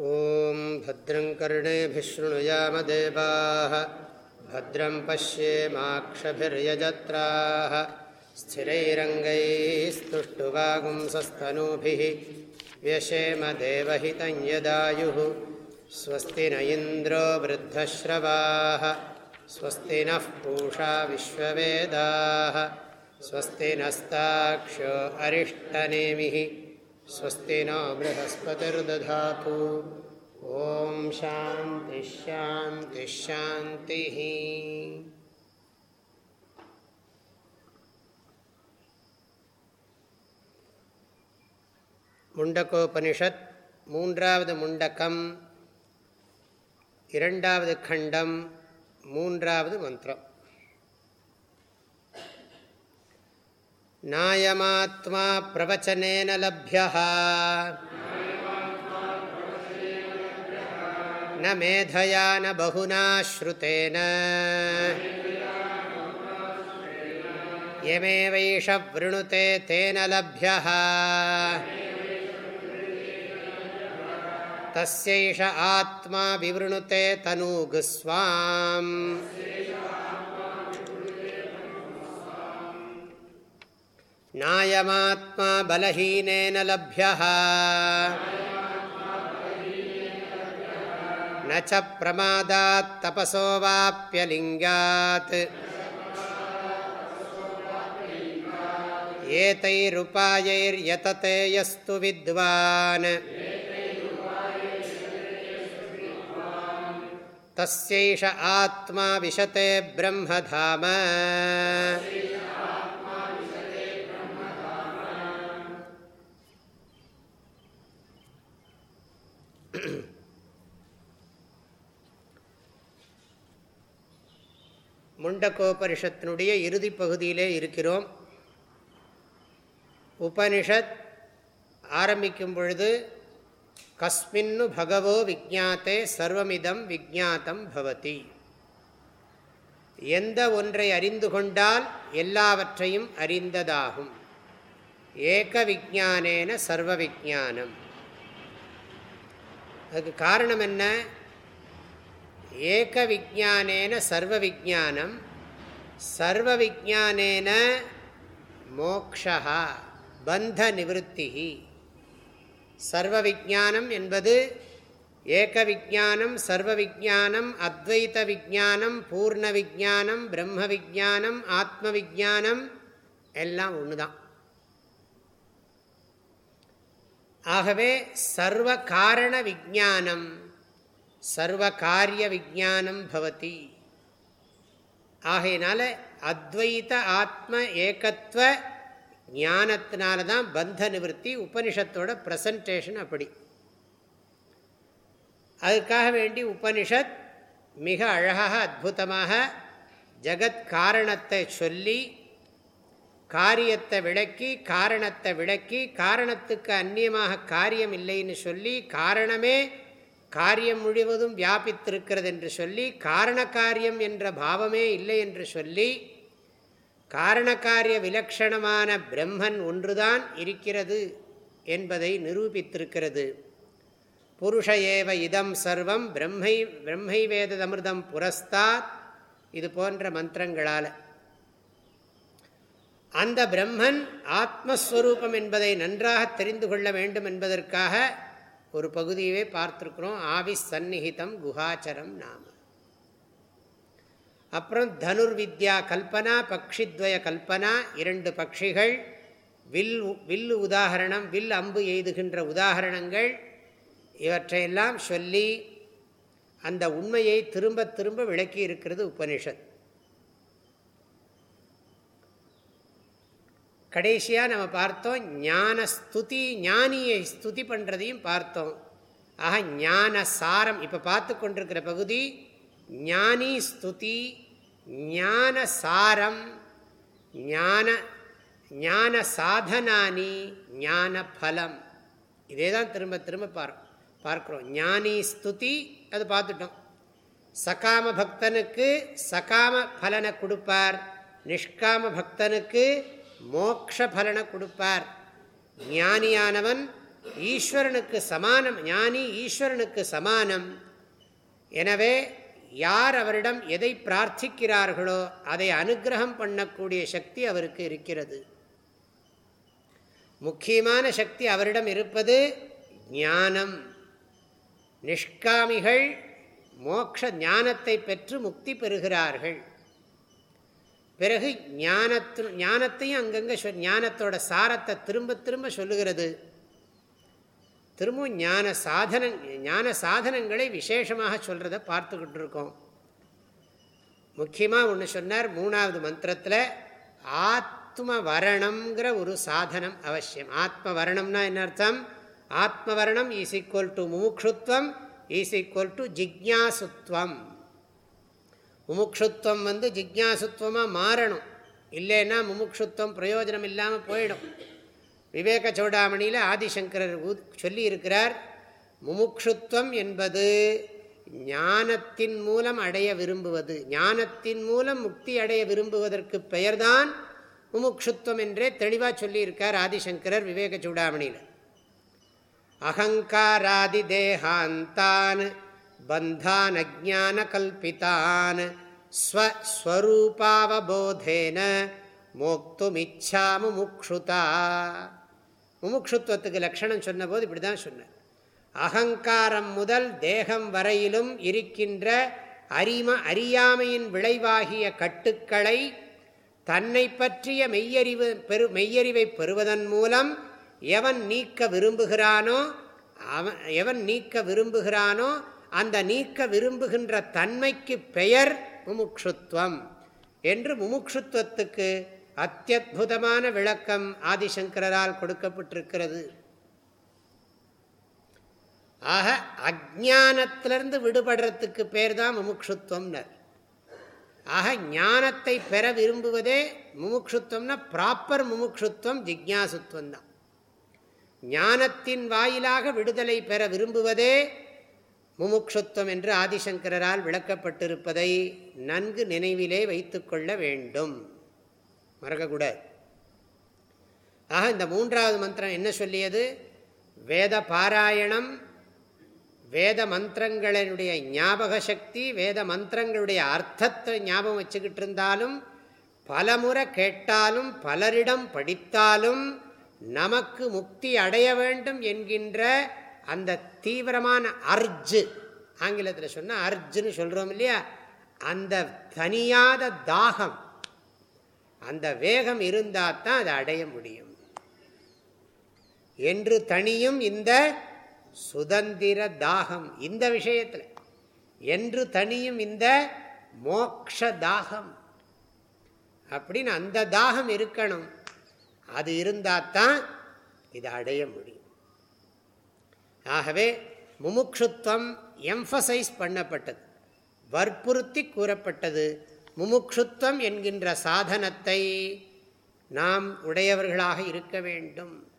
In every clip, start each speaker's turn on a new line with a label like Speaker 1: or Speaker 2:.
Speaker 1: ॐ भद्रं कर्णेभिशृणुयामदेवाः भद्रं पश्येमाक्षभिर्यजत्राः स्थिरैरङ्गैस्तुष्टुवागुंसस्तनूभिः व्यशेमदेवहितं यदायुः स्वस्ति न इन्द्रो वृद्धश्रवाः स्वस्ति नः पूषा विश्ववेदाः स्वस्ति नस्ताक्ष्यो अरिष्टनेमिः स्वस्ति नो बृहस्पतिर्दधातु ॐ शान्तिश्शान्तिश्शान्तिः முண்டகோபனிஷத் மூன்றாவது முண்டக்கம் இரண்டாவது खण्डं மூன்றாவது மந்திரம் नायमात्मा प्रवचनेन लभ्यः। न मेधया न बहुना श्रुतेन। यमेवैष वृणुते तेन लभ्यः। तस्यैष आत्मा विवृणुते तनूगुस्वाम्। नायमात्मा बलहीनेन लभ्यः न च प्रमादात् तपसो वाप्यलिङ्गात् एतैरुपायैर्यतते यस्तु विद्वान् तस्यैष आत्मा विशते ब्रह्मधाम முண்டகோபனிஷத்தினுடைய இறுதி பகுதியிலே இருக்கிறோம். உபனிஷத் ஆரம்பிக்கும் பொழுது கஸ்மின்னு பகவோ விஜாத்தே சர்வமிதம் விஜாத்தம் பவதி. எந்த ஒன்றை அறிந்து கொண்டால் எல்லாவற்றையும் அறிந்ததாகும். ஏக விஜானேன சர்வ விஜானம் அதுக்கு காரணம் என்ன? ஏக விஜானேன சர்வ விஜானம் சர்வ விஜானேன மோக்ஷா பந்த நிவத்தி சர்வ விஜானம் என்பது ஏக விஜானம் சர்வ விஜானம் அத்வைத விஜானம் பூர்ண விஜானம் பிரம்ம விஜானம் ஆத்ம விஜானம் எல்லாம் ஒன்று தான் ஆகவே சர்வ காரண விஜானம் சர்வ காரிய விஜானம் பவதி. ஆகையினால அத்வைத ஆத்ம ஏகத்துவ ஞானத்தினால தான் பந்த நிவர்த்தி உபனிஷத்தோட ப்ரெசன்டேஷன் அப்படி. அதுக்காக வேண்டி உபனிஷத் மிக அழகாக அற்புதமாக ஜகத் காரணத்தை சொல்லி காரியத்தை விளக்கி காரணத்தை விளக்கி காரணத்துக்கு அந்நியமாக காரியம் இல்லைன்னு சொல்லி காரணமே காரியம் முழுவதும் வியாபித்திருக்கிறது என்று சொல்லி காரண காரியம் என்ற பாவமே இல்லை என்று சொல்லி காரணக்காரிய விலக்ஷணமான பிரம்மன் ஒன்றுதான் இருக்கிறது என்பதை நிரூபித்திருக்கிறது. புருஷ ஏவ இதம் சர்வம் பிரம்மை பிரம்மை வேததமிர்தம் புரஸ்தாத் இது போன்ற மந்திரங்களால். அந்த பிரம்மன் ஆத்மஸ்வரூபம் என்பதை நன்றாக தெரிந்து கொள்ள வேண்டும் என்பதற்காக ஒரு பகுதியவே பார்த்துருக்குறோம். ஆவி சந்நிகிதம் குஹாச்சரம் நாம. அப்புறம் தனுர்வித்யா கல்பனா பக்ஷித்வய கல்பனா இரண்டு பட்சிகள் வில் வில்லு உதாகரணம் வில் அம்பு எய்துகின்ற உதாகரணங்கள் இவற்றையெல்லாம் சொல்லி அந்த உண்மையை திரும்ப திரும்ப விளக்கி இருக்கிறது உபனிஷத். கடைசியாக நம்ம பார்த்தோம் ஞான ஸ்துதி ஞானியை ஸ்துதி பண்ணுறதையும் பார்த்தோம். ஆக ஞான சாரம் இப்போ பார்த்து கொண்டிருக்கிற பகுதி ஞானி ஸ்துதி ஞான சாரம் ஞான ஞான சாதனானி ஞான பலம் இதே தான் திரும்ப திரும்ப பார் பார்க்குறோம். ஞானி ஸ்துதி அது பார்த்துட்டோம். சகாம பக்தனுக்கு சகாம பலனை கொடுப்பார். நிஷ்காம பக்தனுக்கு மோக்ஷ பலனை கொடுப்பார் ஞானியானவன் ஈஸ்வரனுக்கு சமானம் ஞானி ஈஸ்வரனுக்கு சமானம். எனவே யார் அவரிடம் எதை பிரார்த்திக்கிறார்களோ அதை அனுகிரகம் பண்ணக்கூடிய சக்தி அவருக்கு இருக்கிறது. முக்கியமான சக்தி அவரிடம் இருப்பது ஞானம். நிஷ்காமிகள் மோக்ஷ ஞானத்தை பெற்று முக்தி பெறுகிறார்கள். பிறகு ஞானத்து ஞானத்தையும் அங்கங்கே சொ ஞானத்தோட சாரத்தை திரும்ப திரும்ப சொல்லுகிறது. திரும்பவும் ஞான சாதன ஞான சாதனங்களை விசேஷமாக சொல்கிறத பார்த்துக்கிட்டு இருக்கோம். முக்கியமாக ஒன்று சொன்னார் மூணாவது மந்திரத்தில் ஆத்ம வரணம்ங்கிற ஒரு சாதனம் அவசியம். ஆத்ம வரணம்னா என்ன அர்த்தம்? ஆத்மவரணம் ஈஸ் ஈக்குவல் டு முமுக்ஷுத்வம் ஈஸ் ஈக்குவல் டு ஜிக்யாசுத்வம். முமுக்ஷுத்வம் வந்து ஜிக்யாசுத்வமாக மாறணும். இல்லைன்னா முமுக்ஷுத்வம் பிரயோஜனம் இல்லாமல் போயிடும். விவேக சௌடாமணியில் ஆதிசங்கரர் சொல்லி இருக்கிறார் முமுக்ஷுத்வம் என்பது ஞானத்தின் மூலம் அடைய விரும்புவது. ஞானத்தின் மூலம் முக்தி அடைய விரும்புவதற்கு பெயர்தான் முமுக்ஷுத்வம் என்றே தெளிவாக சொல்லியிருக்கார் ஆதிசங்கரர் விவேக சூடாமணியில். அகங்காராதி தேகாந்தான் பந்தான் ஸ்வஸ்வரூபாவபோதேன மோக்துமிச்சா முமுக்ஷுதா முமுக்ஷுத்வத்துக்கு லட்சணம் சொன்னபோது இப்படி தான் சொன்னார். அகங்காரம் முதல் தேகம் வரையிலும் இருக்கின்ற அரிம அறியாமையின் விளைவாகிய கட்டுக்களை தன்னை பற்றிய மெய்யறிவு பெரு மெய்யறிவை பெறுவதன் மூலம் எவன் நீக்க விரும்புகிறானோ அவன் எவன் நீக்க விரும்புகிறானோ அந்த நீக்க விரும்புகின்ற தன்மைக்கு பெயர் முமுட்சுத்துவம் என்று முமுட்சுத்துவத்துக்கு அத்தியுதமான விளக்கம் ஆதிசங்கரால் கொடுக்கப்பட்டிருக்கிறது. ஆக அஜானத்திலிருந்து விடுபடுறதுக்கு பேர் தான் முமுட்சுத்துவம்னர் ஆக ஞானத்தை பெற விரும்புவதே முமுட்சுத்துவம்னா ப்ராப்பர் முமுட்சுத்துவம் ஜிக்யாசுத்வம் தான் ஞானத்தின் வாயிலாக விடுதலை பெற விரும்புவதே முமுட்சுத்துவம் என்று ஆதிசங்கரால் விளக்கப்பட்டிருப்பதை நன்கு நினைவிலே வைத்துக்கொள்ள வேண்டும். மறக்கக்கூடாது. ஆக இந்த மூன்றாவது மந்திரம் என்ன சொல்லியது? வேத பாராயணம் வேத மந்திரங்களினுடைய ஞாபக சக்தி வேத மந்திரங்களுடைய அர்த்தத்தை ஞாபகம் வச்சுக்கிட்டு இருந்தாலும் பலமுறை கேட்டாலும் பலரிடம் படித்தாலும் நமக்கு முக்தி அடைய வேண்டும் என்கின்ற அந்த தீவிரமான அர்ஜு ஆங்கிலத்தில் சொன்னால் அர்ஜுன்னு சொல்கிறோம் இல்லையா? அந்த தனியாத தாகம் அந்த வேகம் இருந்தால் தான் அதை அடைய முடியும். என்று தனியும் இந்த சுதந்திர தாகம் இந்த விஷயத்தில் என்று தனியும் இந்த மோக்ஷ தாகம். அப்படின்னு அந்த தாகம் இருக்கணும். அது இருந்தால் தான் இதை அடைய முடியும். ஆகவே முமுக்ஷுத்வம் எம்ஃபசைஸ் பண்ணப்பட்டது. வற்புறுத்தி கூறப்பட்டது. முமுக்ஷுத்வம் என்கின்ற சாதனத்தை நாம் உடையவர்களாக இருக்க வேண்டும்.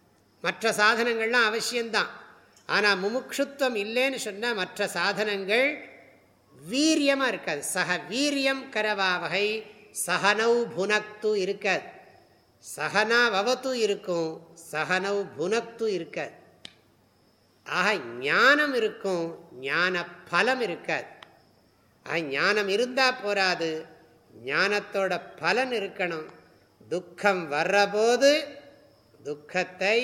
Speaker 1: மற்ற சாதனங்கள்லாம் அவசியம்தான். ஆனால் முமுக்ஷுத்வம் இல்லைன்னு சொன்னால் மற்ற சாதனங்கள் வீரியமாக இருக்காது. சக வீரியம் கரவா வகை சகனௌ புனக்து இருக்காது. சகனா வவத்து இருக்கும் சகனௌ புனக்து இருக்காது. ஆக ஞானம் இருக்கும் ஞான பலம் இருக்காது. ஆக ஞானம் இருந்தால் போராது ஞானத்தோட பலன் இருக்கணும். துக்கம் வர்றபோது துக்கத்தை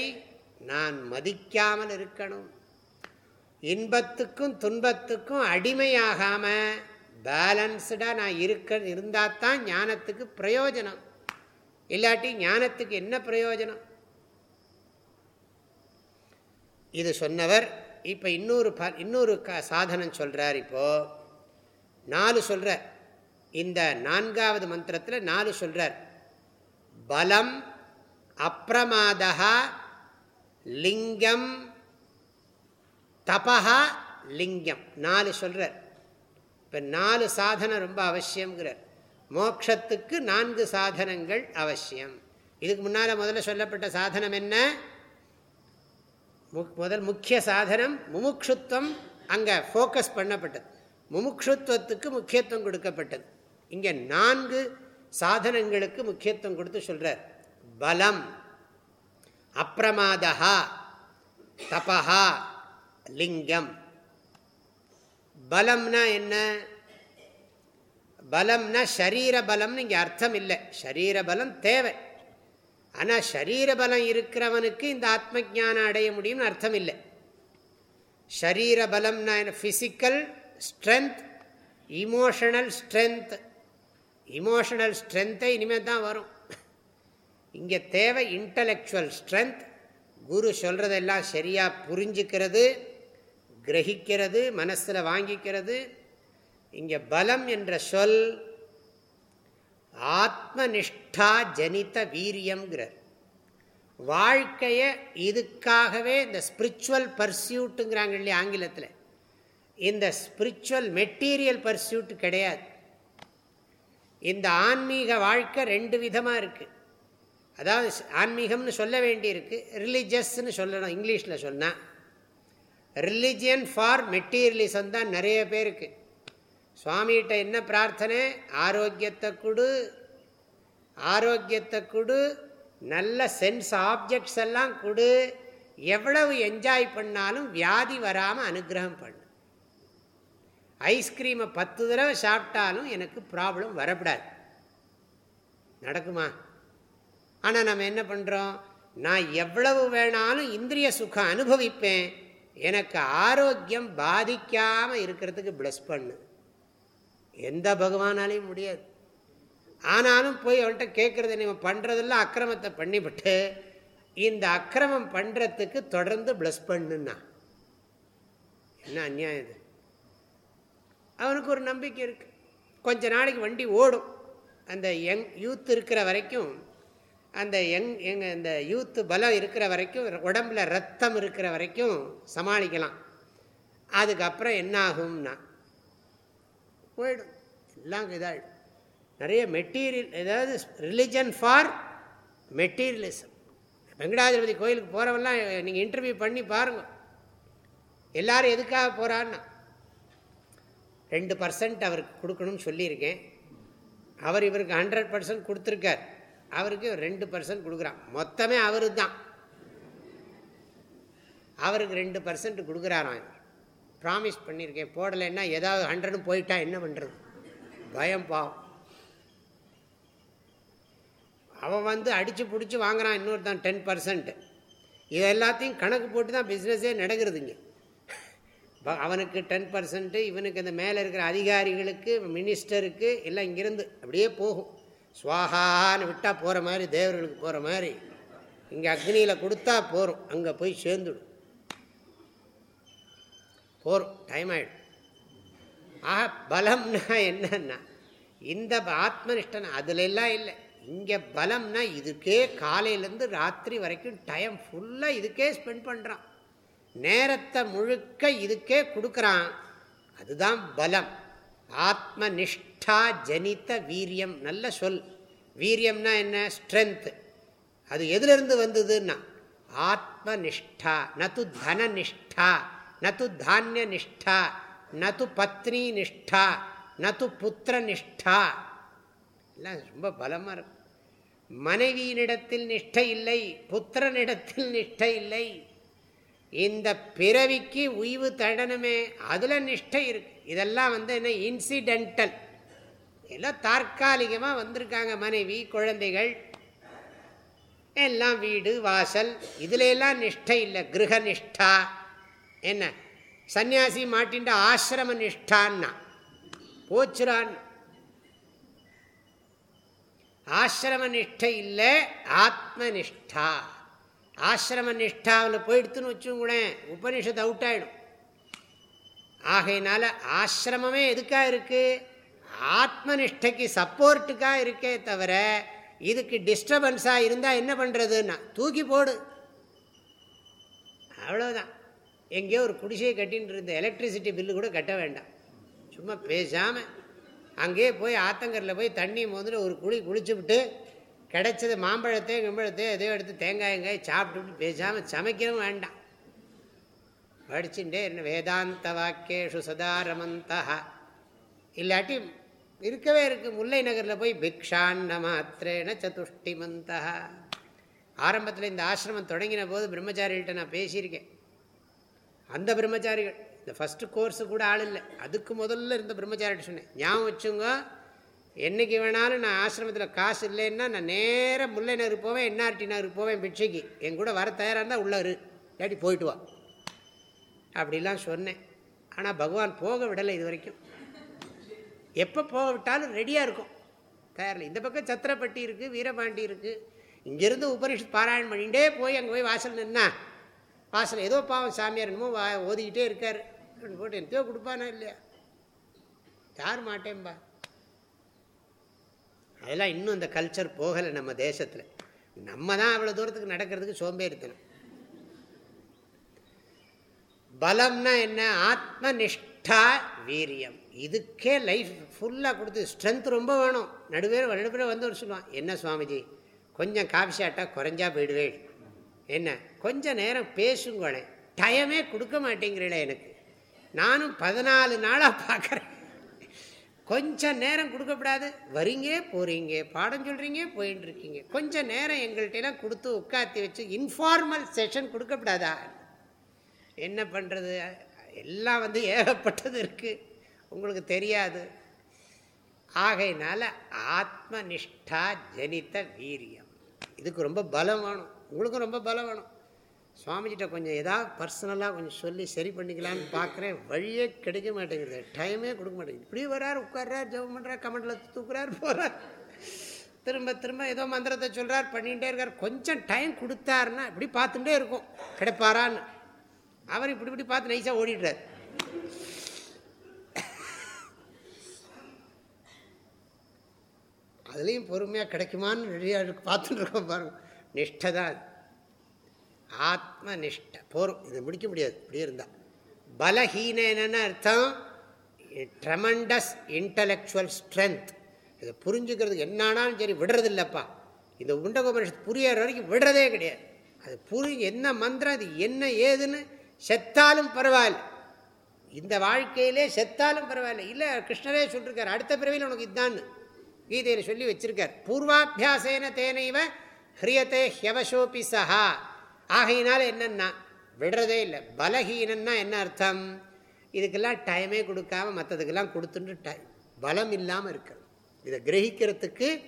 Speaker 1: நான் மதிக்காமல் இருக்கணும். இன்பத்துக்கும் துன்பத்துக்கும் அடிமையாகாமல் பேலன்ஸ்டாக நான் இருக்க இருந்தால் தான் ஞானத்துக்கு பிரயோஜனம். இல்லாட்டி ஞானத்துக்கு என்ன பிரயோஜனம்? இது சொன்னவர். இப்போ இன்னொரு ப இன்னொரு க சாதனம் சொல்கிறார் இப்போது நாலு சொல்கிறார் இந்த நான்காவது மந்திரத்தில் நாலு சொல்கிறார் பலம் அப்பிரமாதா லிங்கம் தபா லிங்கம். நாலு சொல்கிறார் இப்போ நாலு சாதனம் ரொம்ப அவசியங்கிறார் மோக்ஷத்துக்கு நான்கு சாதனங்கள் அவசியம். இதுக்கு முன்னால் முதல்ல சொல்லப்பட்ட சாதனம் என்ன? முதல் முக்கிய சாதனம் முமுட்சுத்வம் அங்கே ஃபோக்கஸ் பண்ணப்பட்டது. முமுட்சுத்துவத்துக்கு முக்கியத்துவம் கொடுக்கப்பட்டது. இங்கே நான்கு சாதனங்களுக்கு முக்கியத்துவம் கொடுத்து சொல்கிறார் பலம் அப்பிரமாதா தபா லிங்கம். பலம்னா என்ன? பலம்னா ஷரீர பலம்னு இங்கே அர்த்தம் இல்லை. ஷரீர பலம் தேவை. ஆனால் சரீர பலம் இருக்கிறவனுக்கு இந்த ஆத்ம ஜானம் அடைய முடியும்னு அர்த்தம் இல்லை ஷரீர பலம்னா என்ன? ஃபிசிக்கல் ஸ்ட்ரென்த் இமோஷனல் ஸ்ட்ரென்த் இமோஷனல் ஸ்ட்ரென்த்தை இனிமேல் தான் வரும். இங்கே தேவை இன்டலெக்சுவல் ஸ்ட்ரென்த் குரு சொல்கிறதெல்லாம் சரியாக புரிஞ்சுக்கிறது கிரகிக்கிறது மனசில் வாங்கிக்கிறது. இங்கே பலம் என்ற சொல் ஆத்மனிஷ்டா ஜனித வீரியம்ங்கிறார் வாழ்க்கையை இதுக்காகவே இந்த ஸ்பிரிச்சுவல் பர்சியூட்டுங்கிறாங்க இல்லையா ஆங்கிலத்தில். இந்த ஸ்பிரிச்சுவல் மெட்டீரியல் பர்சியூட் கிடையாது. இந்த ஆன்மீக வாழ்க்கை ரெண்டு விதமாக இருக்குது அதாவது ஆன்மீகம்னு சொல்ல வேண்டியிருக்கு ரிலிஜியஸ்ன்னு சொல்லணும் இங்கிலீஷில் சொன்னால் ரிலிஜியன் ஃபார் மெட்டீரியலிசம் தான் நிறைய பேருக்கு. சுவாமிகிட்ட என்ன பிரார்த்தனை? ஆரோக்கியத்தை கொடு. ஆரோக்கியத்தை கொடு. நல்ல சென்ஸ் ஆப்ஜெக்ட்ஸ் எல்லாம் கொடு. எவ்வளவு என்ஜாய் பண்ணாலும் வியாதி வராமல் அனுகிரகம் பண்ணு. ஐஸ்கிரீமை பத்து தடவை சாப்பிட்டாலும் எனக்கு ப்ராப்ளம் வரப்படாது நடக்குமா? ஆனால் நம்ம என்ன பண்ணுறோம் நான் எவ்வளவு வேணாலும் இந்திரிய சுகம் அனுபவிப்பேன். எனக்கு ஆரோக்கியம் பாதிக்காமல் இருக்கிறதுக்கு பிளஸ் பண்ணு. எந்த பகவானாலையும் முடியாது. ஆனாலும் போய் அவன்கிட்ட கேட்குறது நீ பண்ணுறதெல்லாம் அக்கிரமத்தை பண்ணிவிட்டு இந்த அக்கிரமம் பண்ணுறதுக்கு தொடர்ந்து ப்ளஸ் பண்ணுன்னா என்ன அந்நியாயம் இது? அவனுக்கு ஒரு நம்பிக்கை இருக்குது கொஞ்ச நாளைக்கு வண்டி ஓடும். அந்த யங் யூத் இருக்கிற வரைக்கும் அந்த யங் எங் இந்த யூத்து பலம் இருக்கிற வரைக்கும் உடம்புல ரத்தம் இருக்கிற வரைக்கும் சமாளிக்கலாம். அதுக்கப்புறம் என்ன ஆகும்னா போயிடும். எல்லாம் இதாகிடும் நிறைய மெட்டீரியல் ஏதாவது ரிலிஜன் ஃபார் மெட்டீரியலிசம் வெங்கடாதிபதி கோயிலுக்கு போகிறவெல்லாம் நீங்கள் இன்டர்வியூ பண்ணி பாருங்கள் எல்லாரும் எதுக்காக போகிறான்னா ரெண்டு பர்சன்ட் அவருக்கு கொடுக்கணும்னு சொல்லியிருக்கேன். அவர் இவருக்கு ஹண்ட்ரட் பர்சன்ட் கொடுத்துருக்கார். அவருக்கு ரெண்டு பர்சன்ட் கொடுக்குறான். மொத்தமே அவரு தான் அவருக்கு ரெண்டு பர்சன்ட் கொடுக்குறாராம் ப்ராமிஸ் பண்ணியிருக்கேன் போடலைன்னா ஏதாவது ஹண்ட்ரடும் போயிட்டா என்ன பண்ணுறது பயம் பாவம். அவன் வந்து அடித்து பிடிச்சி வாங்குறான் இன்னொருத்தான் டென் பர்சன்ட் இது எல்லாத்தையும் கணக்கு போட்டு தான் பிஸ்னஸே நடக்கிறதுங்க. அவனுக்கு டென் பர்சன்ட்டு இவனுக்கு இந்த மேலே இருக்கிற அதிகாரிகளுக்கு மினிஸ்டருக்கு எல்லாம் இங்கிருந்து அப்படியே போகும். சுவாகான்னு விட்டால் போகிற மாதிரி தேவர்களுக்கு போகிற மாதிரி. இங்கே அக்னியில் கொடுத்தா போகிறோம் அங்கே போய் சேர்ந்துடும். போர் டைம் ஆகிடும் ஆக பலம்னா என்னன்னா இந்த ஆத்மனிஷ்டன் அதுலெல்லாம் இல்லை. இங்கே பலம்னா இதுக்கே காலையிலேருந்து ராத்திரி வரைக்கும் டைம் ஃபுல்லாக இதுக்கே ஸ்பெண்ட் பண்ணுறான் நேரத்தை முழுக்க இதுக்கே கொடுக்குறான். அதுதான் பலம். ஆத்ம நிஷ்டா ஜனித வீரியம். நல்ல சொல். வீரியம்னா என்ன? ஸ்ட்ரென்த்து அது எதுலேருந்து வந்ததுன்னா ஆத்ம நிஷ்டா நது தன நிஷ்டா நது தானிய நிஷ்டா நது பத்னி நிஷ்டா நது புத்திர நிஷ்டா எல்லாம் ரொம்ப பலமாக இருக்கும் மனைவியினிடத்தில் நிஷ்டை இல்லை புத்திரனிடத்தில் நிஷ்டை இல்லை. இந்த பிறவிக்கு உய்வு தடனமே அதில் நிஷ்டை இருக்கு. இதெல்லாம் வந்து என்ன இன்சிடென்டல் எல்லாம் தற்காலிகமாக வந்திருக்காங்க மனைவி குழந்தைகள். எல்லாம் வீடு வாசல் இதுல எல்லாம் நிஷ்டை இல்லை. கிரக நிஷ்டா என்ன? சன்னியாசி மாட்டின்ற ஆசிரம நிஷ்டான்னா? போச்சுரான் ஆசிரம நிஷ்டை இல்லை ஆத்ம நிஷ்டா. ஆசிரம நிஷ்டாவில் போயிடுத்துன்னு வச்சுக்கூட உபனிஷத்து அவுட் ஆகிடும் ஆகையினால ஆசிரமமே எதுக்காக இருக்குது ஆத்மனிஷ்டைக்கு சப்போர்ட்டுக்காக இருக்கே தவிர இதுக்கு டிஸ்டர்பன்ஸாக இருந்தால் என்ன பண்ணுறதுன்னா தூக்கி போடு. அவ்வளோதான் எங்கேயோ ஒரு குடிசையை கட்டின்னு இருந்த எலக்ட்ரிசிட்டி பில்லு கூட கட்ட வேண்டாம். சும்மா பேசாமல் அங்கேயே போய் ஆத்தங்கரில் போய் தண்ணி மோந்துட்டு ஒரு குழி குளிச்சு விட்டு கிடைச்சது மாம்பழத்தையும் கிம்பழத்தையும் எதையோ எடுத்து தேங்காய் எங்காய் சாப்பிட்டுட்டு பேசாமல் சமைக்கவும் வேண்டாம். படிச்சுட்டே என்ன வேதாந்த வாக்கேஷு சதாரமந்தா இல்லாட்டி இருக்கவே இருக்குது முல்லை நகரில் போய் பிக்ஷான்ன மாத்திரேன சதுஷ்டிமந்தா ஆரம்பத்தில் இந்த ஆசிரமம் தொடங்கின போது பிரம்மச்சாரிகிட்ட நான் பேசியிருக்கேன். அந்த பிரம்மச்சாரிகள். இந்த ஃபஸ்ட்டு கோர்ஸு கூட ஆள் இல்லை. அதுக்கு முதல்ல இருந்த பிரம்மச்சாரிகிட்ட சொன்னேன். ஞாபகம் வச்சுங்க என்றைக்கு வேணாலும் நான் ஆசிரமத்தில் காசு இல்லைன்னா நான் நேராக முல்லை நகர் போவேன் என்ஆர்டி நகர் போவேன் பிட்சைக்கு என் கூட வர தயாராக இருந்தால் உள்ளே இரு. இல்லாட்டி போயிட்டு வா. அப்படிலாம் சொன்னேன். ஆனால் பகவான் போக விடலை இது வரைக்கும் எப்போ போக விட்டாலும் ரெடியாக இருக்கும். தயாரில் இந்த பக்கம் சத்திரப்பட்டி இருக்குது வீரபாண்டி இருக்குது இங்கேருந்து உபனிஷத் பாராயணம் பண்ணிகிட்டே போய் அங்கே போய் வாசல் நின்னா வாசல் ஏதோ பாவம் சாமியார் என்னமோ வா ஓதிக்கிட்டே இருக்கார். போட்டு எத்தையோ கொடுப்பானா இல்லையா. யார் மாட்டேன்பா அதெல்லாம் இன்னும் இந்த கல்ச்சர் போகலை நம்ம தேசத்தில். நம்ம தான் அவ்வளோ தூரத்துக்கு நடக்கிறதுக்கு சோம்பேறித்தனம். பலம்னா என்ன? ஆத்ம நிஷ்டா வீரியம். இதுக்கே லைஃப் ஃபுல்லாக கொடுத்து ஸ்ட்ரென்த் ரொம்ப வேணும். நடுவே நடுவில் வந்து ஒரு சொல்லுவான் என்ன சுவாமிஜி? கொஞ்சம் காஃபி ஷாட்டா குறைஞ்சா போயிடுவேன். என்ன? கொஞ்ச நேரம் பேசுங்களேன். டயமே கொடுக்க மாட்டேங்கிறீங்களே எனக்கு. நானும் பதினாலு நாளாக பார்க்குறேன். கொஞ்சம் நேரம் கொடுக்கப்படாது. வரீங்க போகிறீங்க பாடம் சொல்கிறீங்க போயின்னு இருக்கீங்க. கொஞ்சம் நேரம் எங்கள்கிட்டலாம் கொடுத்து உட்காத்தி வச்சு இன்ஃபார்மல் செஷன் கொடுக்கப்படாதா? என்ன பண்ணுறது எல்லாம் வந்து ஏகப்பட்டது இருக்குது உங்களுக்கு தெரியாது. ஆகையினால ஆத்மனிஷ்டா ஜனித்த வீரியம். இதுக்கு ரொம்ப பலம் வேணும். உங்களுக்கும் ரொம்ப பலம் வேணும். சுவாமிஜிட்ட கொஞ்சம் ஏதாவது பர்சனலாக கொஞ்சம் சொல்லி சரி பண்ணிக்கலான்னு பார்க்குறேன் வழியே கிடைக்க மாட்டேங்குது. டைமே கொடுக்க மாட்டேங்குது. இப்படி வர்றார் உட்கார்றார் ஜெபம் பண்ணுறார் கமெண்டில் தூக்குறார் போகிறார் திரும்ப திரும்ப ஏதோ மந்திரத்தை சொல்கிறார் பண்ணிகிட்டே இருக்கார். கொஞ்சம் டைம் கொடுத்தாருன்னா இப்படி பார்த்துட்டே இருக்கும். கிடைப்பாரான்னு. அவர் இப்படி இப்படி பார்த்து நைஸாக ஓடிடுறார். அதுலேயும் பொறுமையாக கிடைக்குமான்னு ரெடியாக பார்த்துட்டு இருக்கோம் பாருங்கள் நிஷ்டை தான் ஆத்ம நிஷ்டை போரும் இதை முடிக்க முடியாது இப்படியே இருந்தால் பலஹீனன்னு அர்த்தம் ட்ரமண்டஸ் இன்டலெக்சுவல் ஸ்ட்ரென்த். இதை புரிஞ்சுக்கிறதுக்கு என்னானாலும் சரி விடுறது இல்லைப்பா இந்த உண்டகோபனிஷத்து புரியற வரைக்கும் விடுறதே கிடையாது. அது புரி என்ன மந்திரம் அது என்ன ஏதுன்னு செத்தாலும் பரவாயில்ல. இந்த வாழ்க்கையிலே செத்தாலும் பரவாயில்ல. இல்லை கிருஷ்ணரே சொல்லிருக்கார் அடுத்த பிறவியில் உனக்கு இதுதான்னு கீதையில் சொல்லி வச்சிருக்கார். பூர்வாபியாசேன தேனைவ ஹிரியத்தை ஹியவசோபி சஹா. ஆகையினால என்னென்னா விடுறதே இல்லை. பலஹீனன்னா என்ன அர்த்தம்? இதுக்கெல்லாம் டைமே கொடுக்காம மற்றதுக்கெல்லாம் கொடுத்துட்டு டைம் பலம் இல்லாமல் இருக்கிறது. இதை கிரகிக்கிறதுக்கு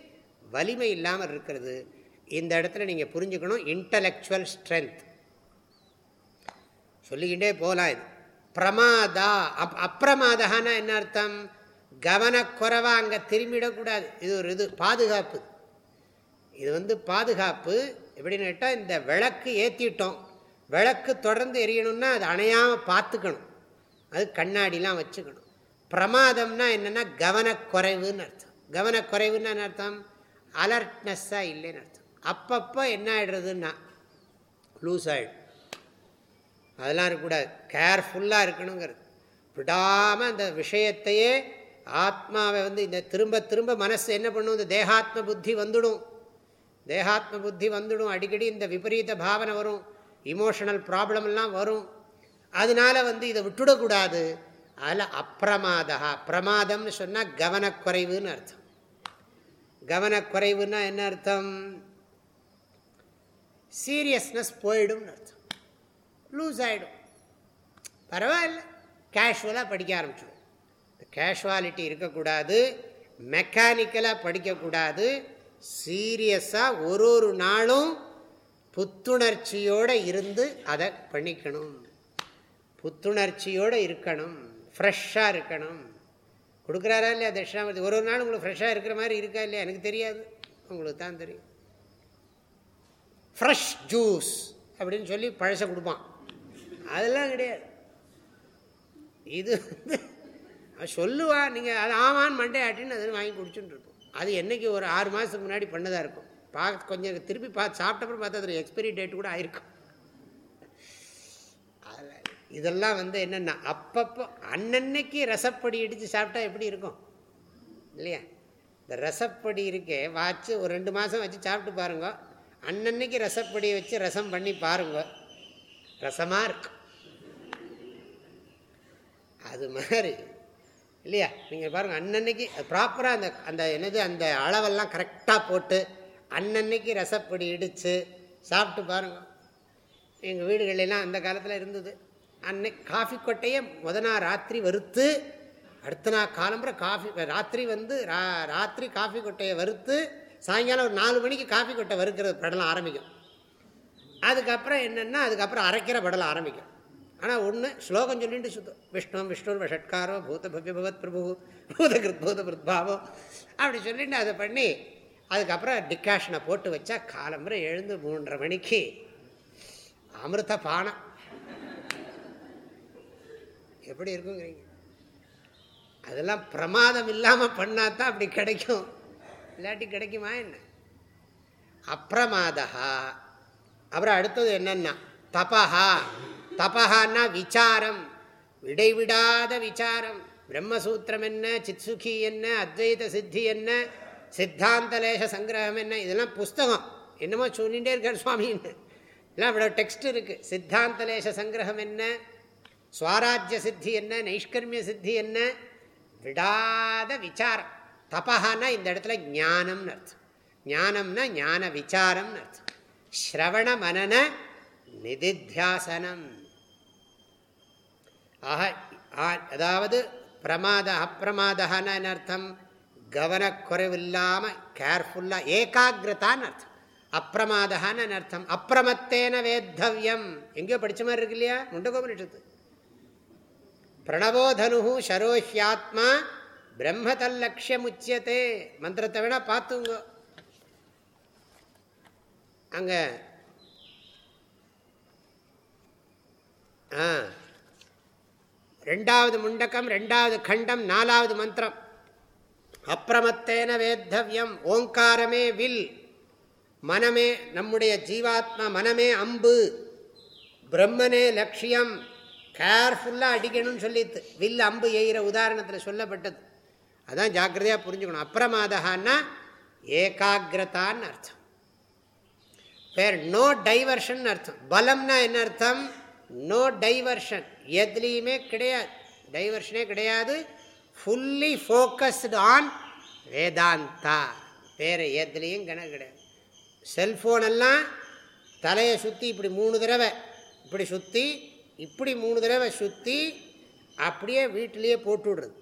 Speaker 1: வலிமை இல்லாமல் இருக்கிறது. இந்த இடத்துல நீங்கள் புரிஞ்சுக்கணும் இன்டலெக்சுவல் ஸ்ட்ரென்த் சொல்லிக்கிட்டே போகலாம் இது. பிரமாதா அப் அப்பிரமாதான்னா என்ன அர்த்தம்? கவனக்குறைவாக அங்கே திரும்பிடக்கூடாது. இது ஒரு இது பாதுகாப்பு. இது வந்து பாதுகாப்பு. எப்படின்னு கேட்டால் இந்த விளக்கு ஏற்றிட்டோம் விளக்கு தொடர்ந்து எரியணும்னா அது அணையாமல் பார்த்துக்கணும். அது கண்ணாடிலாம் வச்சுக்கணும். பிரமாதம்னா என்னென்னா கவனக்குறைவுன்னு அர்த்தம். கவனக்குறைவுன்னு என்ன அர்த்தம்? அலர்ட்னஸ்ஸாக இல்லைன்னு அர்த்தம். அப்பப்போ என்ன ஆகிடுறதுன்னா லூஸ் ஆகிடும் அதெல்லாம் இருக்கக்கூடாது. கேர்ஃபுல்லாக இருக்கணுங்கிறது. விடாமல் அந்த விஷயத்தையே ஆத்மாவை வந்து இந்த திரும்ப திரும்ப மனசு என்ன பண்ணும்? இந்த தேகாத்ம புத்தி வந்துடும். தேகாத்ம புத்தி வந்துடும். அடிக்கடி இந்த விபரீத பாவனை வரும். இமோஷனல் ப்ராப்ளம் எல்லாம் வரும். அதனால வந்து இதை விட்டுடக்கூடாது. அதில் அப்பிரமாதா பிரமாதம்னு சொன்னால் கவனக்குறைவுன்னு அர்த்தம். கவனக்குறைவுன்னா என்ன அர்த்தம்? சீரியஸ்னஸ் போயிடும்னு அர்த்தம். லூஸ் ஆகிடும் பரவாயில்ல. கேஷுவலாக படிக்க ஆரம்பிச்சிடும். கேஷுவாலிட்டி இருக்கக்கூடாது. மெக்கானிக்கலாக படிக்கக்கூடாது. சீரியஸாக ஒரு ஒரு நாளும் புத்துணர்ச்சியோடு இருந்து அதை பண்ணிக்கணும். புத்துணர்ச்சியோடு இருக்கணும். ஃப்ரெஷ்ஷாக இருக்கணும். கொடுக்குறாரா இல்லையா தட்சிணாமூர்த்தி? ஒரு ஒரு நாள் உங்களுக்கு ஃப்ரெஷ்ஷாக இருக்கிற மாதிரி இருக்கா இல்லையா? எனக்கு தெரியாது. உங்களுக்கு தான் தெரியும். ஃப்ரெஷ் ஜூஸ் அப்படின்னு சொல்லி பழச கொடுப்பான். அதெல்லாம் கிடையாது. இது சொல்லுவா நீங்கள் அது ஆமான்னு மண்டே ஆட்டின்னு அது வாங்கி குடிச்சுட்டு இருக்கும் அது என்றைக்கு ஒரு ஆறு மாதத்துக்கு முன்னாடி பண்ணதாக இருக்கும். பார்க்க கொஞ்சம் திருப்பி பார்த்து சாப்பிட்டப்பறம் பார்த்தா அதில் எக்ஸ்பைரி டேட் கூட ஆயிருக்கும். இதெல்லாம் வந்து என்னென்னா அப்பப்போ அன்னன்னைக்கு ரசப்படி இடித்து சாப்பிட்டா எப்படி இருக்கும்? இல்லையா? இந்த ரசப்படி இருக்கே வாச்சு ஒரு ரெண்டு மாதம் வச்சு சாப்பிட்டு பாருங்க. அன்னன்னைக்கு ரசப்படியை வச்சு ரசம் பண்ணி பாருங்க. ரசமாக இருக்கும் அது மாதிரி இல்லையா? நீங்கள் பாருங்கள் அன்னன்னைக்கு ப்ராப்பராக அந்த அந்த என்னது அந்த அளவெல்லாம் கரெக்டாக போட்டு அன்னன்னைக்கு ரசப்பொடி இடித்து சாப்பிட்டு பாருங்கள் எங்கள் வீடுகளெல்லாம் அந்த காலத்தில் இருந்தது. அன்னைக்கு காஃபி கொட்டையை முத நாள் ராத்திரி வறுத்து அடுத்த நாள் காலம்புற காஃபி ராத்திரி வந்து ரா ராத்திரி காஃபி கொட்டையை வறுத்து சாயங்காலம் ஒரு நாலு மணிக்கு காஃபி கொட்டை வறுக்கிறது படலாம் ஆரம்பிக்கும். அதுக்கப்புறம் என்னென்னா அதுக்கப்புறம் அரைக்கிற படலாம் ஆரம்பிக்கும். ஆனால் ஒன்று ஸ்லோகம் சொல்லிட்டு சுத்தம் விஷ்ணு விஷ்ணு ஷட்காரம் பூத பவ்ய பிரபு பிரபு பூதகிருத் பூத பிரத்பாவோ அப்படி சொல்லிட்டு அதை பண்ணி அதுக்கப்புறம் டிக்காஷனை போட்டு வச்சா காலம்புரை எழுந்து மூன்றரை மணிக்கு அமிர்த பானம். எப்படி இருக்குங்கிறீங்க? அதெல்லாம் பிரமாதம் இல்லாமல் பண்ணாதான் அப்படி கிடைக்கும். இல்லாட்டி கிடைக்குமா என்ன? அப்பிரமாதா அப்புறம் அடுத்தது என்னென்னா தபஹா. தபஹான்னா விசாரம். விடைவிடாத விசாரம். பிரம்மசூத்திரம் என்ன சித்சுகி என்ன அத்வைத சித்தி என்ன சித்தாந்தலேஷ சங்கிரகம் என்ன இதெல்லாம் புஸ்தகம். என்னமோ சொல்லிகிட்டே இருக்கார் சுவாமின்னு. எல்லாம் இவ்வளோ டெக்ஸ்ட் இருக்குது சித்தாந்தலேஷ சங்கிரகம் என்ன சுவாராஜ்ய சித்தி என்ன நைஷ்கர்மிய சித்தி என்ன விடாத விசாரம். தபஹானா இந்த இடத்துல ஞானம்னு அர்த்தம். ஞானம்னா ஞான விசாரம்னு அர்த்தம். ஸ்ரவண மனன நிதித்தியாசனம். ஆக அதாவது பிரமாத அப்பிரமாதான்னு அர்த்தம்? கவனக்குறைவு இல்லாமல் கேர்ஃபுல்லாக ஏகாகிரதான்னு அர்த்தம். அப்பிரமாதான்னு அர்த்தம்? அப்பிரமத்தேன வேத்தவியம். எங்கேயோ படித்த மாதிரி இருக்கு இல்லையா? முண்டகோபனிஷத்து பிரணவோதனு ஷரோஹியாத்மா உச்சியத்தே மந்திரத்தை வேணா பார்த்துங்க அங்கே ஆ ரெண்டாவது முண்டக்கம் ரெண்டாவது கண்டம் நாலாவது மந்திரம். அப்பிரமத்தேன வேத்தவியம் ஓங்காரமே வில். மனமே நம்முடைய ஜீவாத்மா மனமே அம்பு. பிரம்மனே லட்சியம். கேர்ஃபுல்லாக அடிக்கணும்னு சொல்லித்து வில் அம்பு எய்கிற உதாரணத்தில் சொல்லப்பட்டது. அதான் ஜாக்கிரதையாக புரிஞ்சுக்கணும். அப்பிரமாதகான்னா ஏகாகிரதான்னு அர்த்தம். பேர் நோ டைவர்ஷன் அர்த்தம். பலம்னா என்ன அர்த்தம்? நோ டைவர்ஷன் எதுலேயுமே கிடையாது. டைவர்ஷனே கிடையாது. ஃபுல்லி ஃபோக்கஸ்டு ஆன் வேதாந்தா வேறு எதுலேயும் கணக்கு கிடையாது. செல்ஃபோனெல்லாம் தலையை சுற்றி இப்படி மூணு தடவை. இப்படி சுற்றி இப்படி மூணு தடவை சுற்றி அப்படியே வீட்டிலேயே போட்டு விடுறது.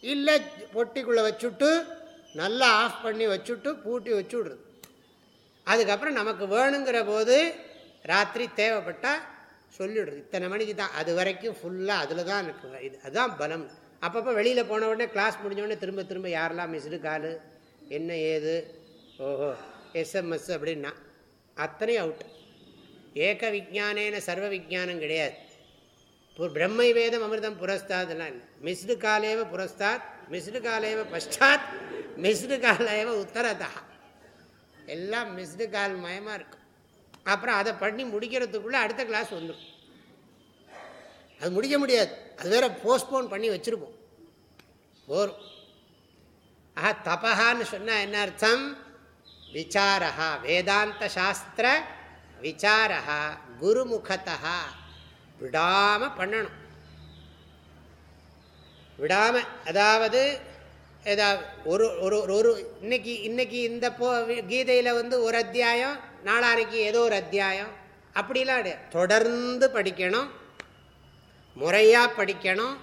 Speaker 1: இல்லை பொட்டிக்குள்ளே வச்சுட்டு நல்லா ஆஃப் பண்ணி வச்சுட்டு பூட்டி வச்சு விடுறது. அதுக்கப்புறம் நமக்கு வேணுங்கிற போது ராத்திரி தேவைப்பட்டால் சொல்லிவிடுறது இத்தனை மணிக்கு தான். அது வரைக்கும் ஃபுல்லாக அதில் தான் எனக்கு இது அதுதான் பலம். அப்பப்போ வெளியில் போன உடனே கிளாஸ் முடிஞ்ச உடனே திரும்ப திரும்ப யாரெல்லாம் மிஸ்டு காலு என்ன ஏது? ஓஹோ எஸ்எம்எஸ் அப்படின்னா அத்தனையும் அவுட் ஏக விஜானேன சர்வ விஜானம் கிடையாது. பிரம்மை வேதம் அமிர்தம் புரஸ்தாத்லாம் இல்லை. மிஸ்டு காலேவ புரஸ்தாத் மிஸ்டு காலேவ பஷ்டாத் மிஸ்டு காலேவ உத்தரதா. எல்லாம் மிஸ்டு கால் மயமாக இருக்கும் அப்புறம் அதை பண்ணி முடிக்கிறதுக்குள்ளே அடுத்த கிளாஸ் வந்துடும் அது முடிக்க முடியாது. அது வேற போஸ்ட்போன் பண்ணி வச்சுருப்போம். போரும். ஆஹா தபஹான்னு சொன்னால் என்ன அர்த்தம்? விசாரா வேதாந்த சாஸ்திர விசாரா குருமுகத்தா விடாமல் பண்ணணும். விடாமல் அதாவது ஏதாவது ஒரு ஒரு ஒரு இன்னைக்கு இன்னைக்கு இந்த போ கீதையில் வந்து ஒரு அத்தியாயம் நாளானைக்கு ஏதோ ஒரு அத்தியாயம். அப்படிலாம் தொடர்ந்து படிக்கணும். முறையாக படிக்கணும்.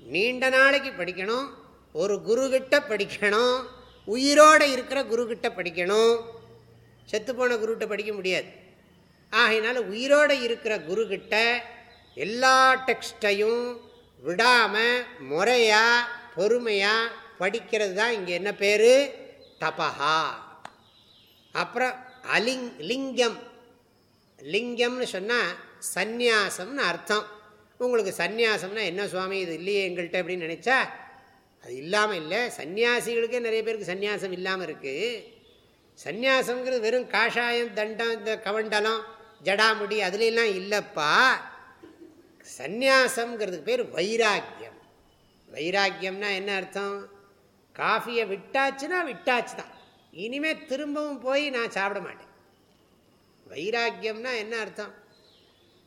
Speaker 1: நீண்ட நாளைக்கு படிக்கணும். ஒரு குருக்கிட்ட படிக்கணும். உயிரோடு இருக்கிற குருக்கிட்ட படிக்கணும். செத்துப்போன குருக்கிட்ட படிக்க முடியாது. ஆகையினால உயிரோடு இருக்கிற குருக்கிட்ட எல்லா டெக்ஸ்டையும் விடாமல் முறையாக பொறுமையாக படிக்கிறது தான் இங்கே என்ன பேர்? தபஹா. அப்புறம் அலிங் லிங்கம். லிங்கம்னு சொன்னால் சந்நியாசம்னு அர்த்தம். உங்களுக்கு சந்நியாசம்னா என்ன சுவாமி இது இல்லையே எங்கள்கிட்ட அப்படின்னு நினச்சா அது இல்லாமல் இல்லை. சன்னியாசிகளுக்கே நிறைய பேருக்கு சந்நியாசம் இல்லாமல் இருக்குது சந்நியாசங்கிறது வெறும் காஷாயம் தண்டம் இந்த கவண்டலம் ஜடாமுடி அதுலாம் இல்லைப்பா. சந்நியாசம்ங்கிறதுக்கு பேர் வைராக்கியம். வைராக்கியம்னா என்ன அர்த்தம்? காஃபியை விட்டாச்சுன்னா விட்டாச்சு தான் இனிமேல் திரும்பவும் போய் நான் சாப்பிட மாட்டேன். வைராக்கியம்னா என்ன அர்த்தம்?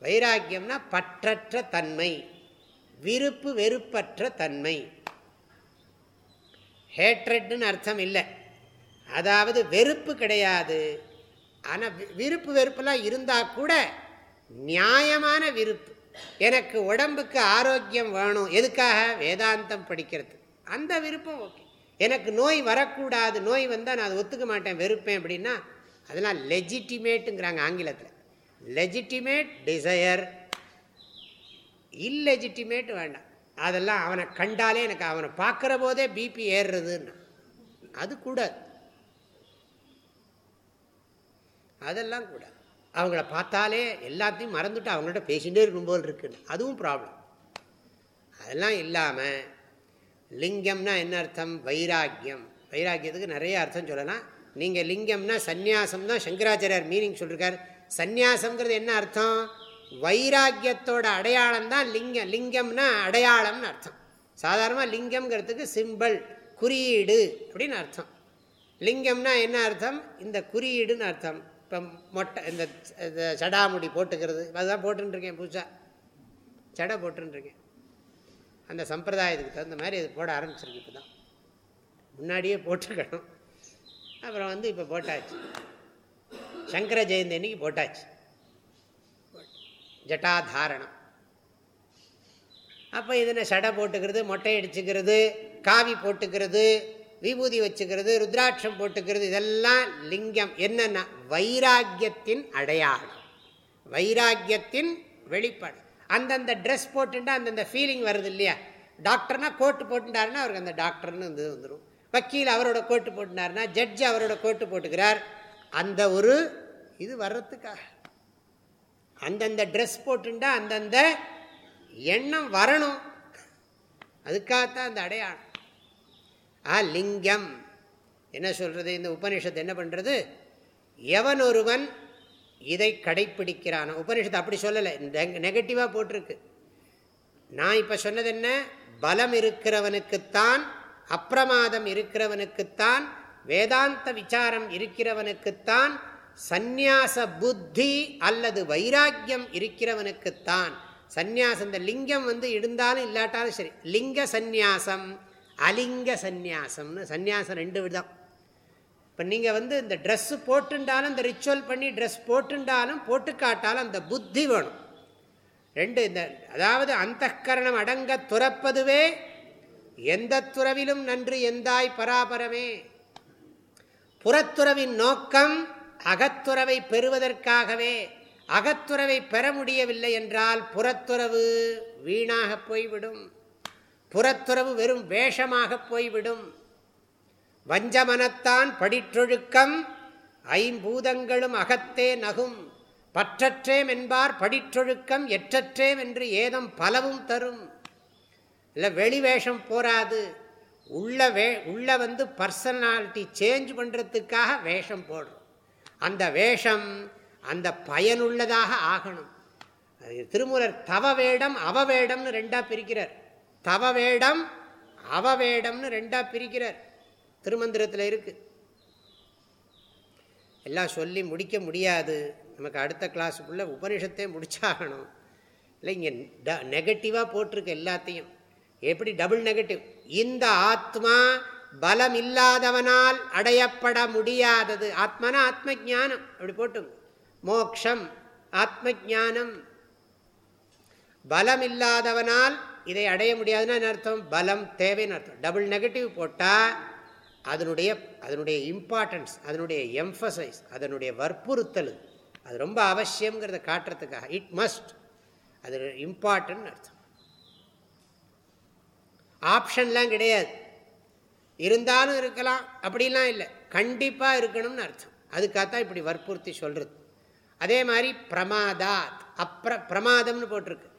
Speaker 1: வைராக்கியம்னா பற்றற்ற தன்மை விருப்பு வெறுப்பற்ற தன்மை. ஹேட்ரட்னு அர்த்தம் இல்லை. அதாவது வெறுப்பு கிடையாது. ஆனால் விருப்பு வெறுப்பெல்லாம் இருந்தால் கூட நியாயமான விருப்பு. எனக்கு உடம்புக்கு ஆரோக்கியம் வேணும். எதுக்காக? வேதாந்தம் படிக்கிறது. அந்த விருப்பம் ஓகே. எனக்கு நோய் வரக்கூடாது நோய் வந்தால் நான் அதை ஒத்துக்க மாட்டேன் வெறுப்பேன் அப்படின்னா அதெல்லாம் லெஜிட்டிமேட்டுங்கிறாங்க ஆங்கிலத்தில். லெஜிட்டிமேட் டிசையர் இல்லெஜிட்டிமேட் வேண்டாம். அதெல்லாம் அவனை கண்டாலே எனக்கு அவனை பார்க்குற போதே பிபி ஏறுறதுன்னு. அது கூடாது அதெல்லாம் கூடாது அவங்கள பார்த்தாலே எல்லாத்தையும் மறந்துட்டு அவங்கள்ட்ட பேசிகிட்டே இருக்கும் போல் இருக்குன்னு. அதுவும் ப்ராப்ளம் அதெல்லாம் இல்லாமல் லிங்கம்னா என்ன அர்த்தம்? வைராக்கியம். வைராக்கியத்துக்கு நிறைய அர்த்தம் சொல்லலாம். நீங்கள் லிங்கம்னா சந்நியாசம் தான் சங்கராச்சாரியார் மீனிங் சொல்லியிருக்கார் சந்நியாசம்ங்கிறது என்ன அர்த்தம்? வைராக்கியத்தோட அடையாளம் தான் லிங்கம். லிங்கம்னா அடையாளம்னு அர்த்தம். சாதாரணமாக லிங்கம்ங்கிறதுக்கு சிம்பிள் குறியீடு அப்படின்னு அர்த்தம். லிங்கம்னா என்ன அர்த்தம்? இந்த குறியீடுன்னு அர்த்தம். இப்போ மொட்டை இந்த சடாமுடி போட்டுக்கிறது. அதுதான் போட்டுருக்கேன் பூஜா. சடை போட்டுருக்கேன் அந்த சம்பிரதாயத்துக்கு தகுந்த மாதிரி அது போட ஆரம்பிச்சிருக்கு இப்போ தான் முன்னாடியே போட்டுக்கணும் அப்புறம் வந்து இப்போ போட்டாச்சு. சங்கர ஜெயந்தி அன்னைக்கு போட்டாச்சு. ஜட்டாதாரணம். அப்போ இதில் சடை போட்டுக்கிறது மொட்டை அடிச்சுக்கிறது காவி போட்டுக்கிறது விபூதி வச்சுக்கிறது ருத்ராட்சம் போட்டுக்கிறது இதெல்லாம் லிங்கம். என்னென்னா வைராக்கியத்தின் அடையாளம். வைராக்கியத்தின் வெளிப்பாடு. அந்தந்த ட்ரெஸ் போட்டுட்டா அந்தந்த ஃபீலிங் வருது இல்லையா டாக்டர்னா கோட்டு போட்டுட்டாருன்னா அவருக்கு அந்த டாக்டர்னு வந்து வந்துடும் வக்கீல் அவரோட கோட்டு போட்டுனாருன்னா ஜட்ஜ் அவரோட கோட்டு போட்டுக்கிறார். அந்த ஒரு இது வர்றதுக்காக. அந்தந்த ட்ரெஸ் போட்டுட்டா அந்தந்த எண்ணம் வரணும். அதுக்காகத்தான் அந்த அடையாளம். ஆ லிங்கம் என்ன சொல்கிறது இந்த உபனிஷத்து என்ன பண்ணுறது எவன் ஒருவன் இதை கடைப்பிடிக்கிறான்? உபனிஷத்து அப்படி சொல்லலை. நெகட்டிவாக போட்டிருக்கு. நான் இப்போ சொன்னது என்ன? பலம் இருக்கிறவனுக்குத்தான் அப்பிரமாதம் இருக்கிறவனுக்குத்தான் வேதாந்த விசாரம் இருக்கிறவனுக்குத்தான் சந்நியாச புத்தி அல்லது வைராக்கியம் இருக்கிறவனுக்குத்தான். சந்நியாசம் இந்த லிங்கம் வந்து இருந்தாலும் இல்லாட்டாலும் சரி. லிங்க சந்நியாசம் அலிங்க சந்நியாசம்னு சந்நியாசம் ரெண்டு விதம். இப்போ நீங்கள் வந்து இந்த ட்ரெஸ்ஸு போட்டுண்டாலும் இந்த ரிச்சுவல் பண்ணி ட்ரெஸ் போட்டுண்டாலும் போட்டு காட்டாலும் அந்த புத்தி வேணும். ரெண்டு இந்த அதாவது அந்த கரணம் அடங்க துறப்பதுவே எந்த துறவிலும் நன்று எந்தாய் பராபரமே. புறத்துறவின் நோக்கம் அகத்துறவை பெறுவதற்காகவே. அகத்துறவை பெற முடியவில்லை என்றால் புறத்துறவு வீணாக போய்விடும். புறத்துறவு வெறும் வேஷமாக போய்விடும். வஞ்சமனத்தான் படிற்றொழுக்கம் ஐம்பூதங்களும் அகத்தே நகும். பற்றற்றேம் என்பார் படிற்றொழுக்கம் எற்றற்றேம் என்று ஏதம் பலவும் தரும். இல்லை வெளி வேஷம் போராது உள்ள வே உள்ள வந்து பர்சனாலிட்டி சேஞ்ச் பண்ணுறதுக்காக வேஷம் போடுறோம். அந்த வேஷம் அந்த பயனுள்ளதாக ஆகணும். திருமூலர் தவ வேடம் அவ வேடம்னு ரெண்டாக பிரிக்கிறார். தவ வேடம் அவ வேடம்னு ரெண்டாக பிரிக்கிறார். திருமந்திரத்தில் இருக்குது எல்லாம் சொல்லி முடிக்க முடியாது. நமக்கு அடுத்த கிளாஸுக்குள்ளே உபனிஷத்தே முடிச்சாகணும். இல்லை இங்கே ட நெகட்டிவாக போட்டிருக்கு எல்லாத்தையும். எப்படி? டபுள் நெகட்டிவ் இந்த ஆத்மா பலம் இல்லாதவனால் அடையப்பட முடியாதது. ஆத்மானா ஆத்ம ஜானம் அப்படி போட்டு மோக்ஷம் ஆத்ம ஜானம் பலம் இல்லாதவனால் இதை அடைய முடியாதுன்னு அர்த்தம்? பலம் தேவைன்னு அர்த்தம். டபுள் நெகட்டிவ் போட்டால் அதனுடைய அதனுடைய இம்பார்ட்டன்ஸ் அதனுடைய எம்ஃபசைஸ் அதனுடைய வற்புறுத்தல் அது ரொம்ப அவசியங்கிறத காட்டுறதுக்காக. இட் மஸ்ட் அது இம்பார்ட்டன் அர்த்தம். ஆப்ஷன்லாம் கிடையாது. இருந்தாலும் இருக்கலாம் அப்படிலாம் இல்லை. கண்டிப்பாக இருக்கணும்னு அர்த்தம். அதுக்காகத்தான் இப்படி வற்புறுத்தி சொல்கிறது அதே மாதிரி பிரமாதாத் அப்ர பிரமாதம்னு போட்டிருக்கு.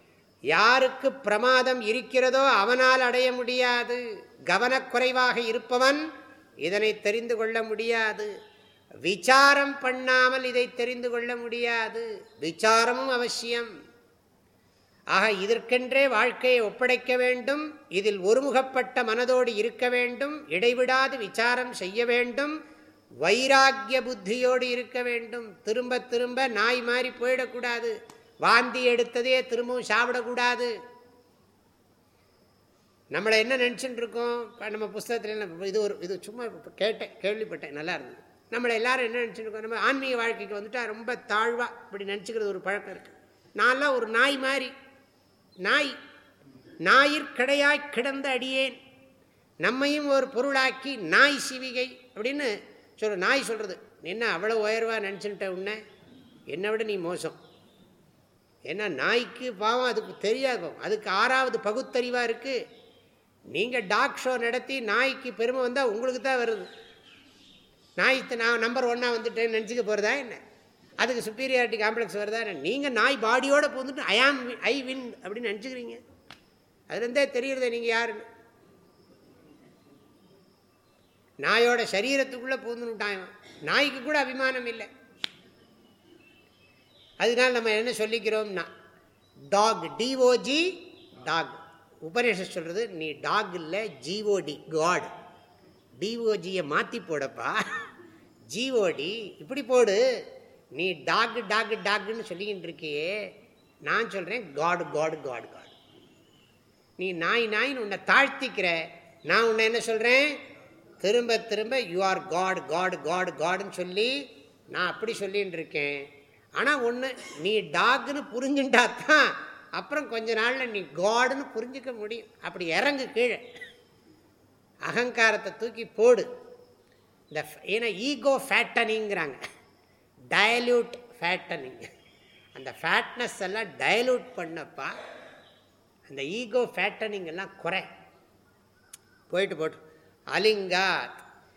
Speaker 1: யாருக்கு பிரமாதம் இருக்கிறதோ அவனால் அடைய முடியாது. கவனக்குறைவாக இருப்பவன் இதனை தெரிந்து கொள்ள முடியாது. விசாரம் பண்ணாமல் இதை தெரிந்து கொள்ள முடியாது. விசாரமும் அவசியம். ஆக இதற்கென்றே வாழ்க்கையை ஒப்படைக்க வேண்டும். இதில் ஒருமுகப்பட்ட மனதோடு இருக்க வேண்டும். இடைவிடாது விசாரம் செய்ய வேண்டும். வைராக்கிய புத்தியோடு இருக்க வேண்டும். திரும்ப திரும்ப நாய் மாறி போயிடக்கூடாது. வாந்தி எடுத்ததே திரும்பவும் சாப்பிடக்கூடாது. நம்மளை என்ன நினச்சின்னு இருக்கோம் இப்போ நம்ம புஸ்தகத்தில் இது ஒரு இது சும்மா கேட்டேன் கேள்விப்பட்டேன் நல்லா இருந்தது. நம்மளை எல்லாரும் என்ன நினச்சிருக்கோம் நம்ம ஆன்மீக வாழ்க்கைக்கு வந்துட்டால் ரொம்ப தாழ்வாக இப்படி நினச்சிக்கிறது ஒரு பழக்கம் இருக்குது நான்லாம் ஒரு நாய் மாதிரி நாய் ஞாயிற்கடையாய் கிடந்த அடியேன். நம்மையும் ஒரு பொருளாக்கி நாய் சிவிகை அப்படின்னு சொல்ற நாய் சொல்கிறது என்ன அவ்வளோ உயர்வாக நினச்சின்ட்ட உன்ன? என்னை விட நீ மோசம். ஏன்னா நாய்க்கு பாவம் அதுக்கு தெரியாது அதுக்கு ஆறாவது பகுத்தறிவாக இருக்குது நீங்கள் டாக் ஷோ நடத்தி நாய்க்கு பெருமை வந்தால் உங்களுக்கு தான் வருது. நாய் நான் நம்பர் ஒன்னாக வந்துட்டேன்னு நினச்சிக்க போகிறதா என்ன? அதுக்கு சுப்பீரியாரிட்டி காம்ப்ளெக்ஸ் வருதா என்ன? நீங்கள் நாய் பாடியோடு போந்துட்டு ஐ ஆம் ஐ வின் அப்படின்னு நினச்சிக்கிறீங்க. அதுலேருந்தே தெரியுறதே நீங்கள் யாருன்னு? நாயோட சரீரத்துக்குள்ளே பூந்துட்டான் நாய்க்கு கூட அபிமானம் இல்லை. அதனால் நம்ம என்ன சொல்லிக்கிறோம்னா dog D O G dog உபநிஷம் சொல்கிறது நீ டாக் இல்லை ஜிஓடி காட் டிஓஜியை மாற்றி போடப்பா. ஜிஓடி இப்படி போடு. நீ டாக் டாக் டாக்னு சொல்லிக்கிட்டு இருக்கியே நான் சொல்கிறேன் காடு காடு காடு காடு நீ நாய் நாயின்னு உன்னை தாழ்த்திக்கிற. நான் உன்னை என்ன சொல்கிறேன் திரும்ப திரும்ப you are God God God காடுன்னு சொல்லி நான் அப்படி சொல்லின்னு இருக்கேன். ஆனால் ஒன்று நீ டாக்னு புரிஞ்சுட்டா தான் அப்புறம் கொஞ்ச நாளில் நீ காடுன்னு புரிஞ்சிக்க முடியும். அப்படி இறங்கு கீழே. அகங்காரத்தை தூக்கி போடு. இந்த ஏன்னா ஈகோ ஃபேட்டனிங்கிறாங்க டயல்யூட் ஃபேட்டனிங் அந்த ஃபேட்னஸ் எல்லாம் டயலூட் பண்ணப்பா அந்த ஈகோ ஃபேட்டனிங் எல்லாம் குறை. போயிட்டு போட்டு அலிங்கா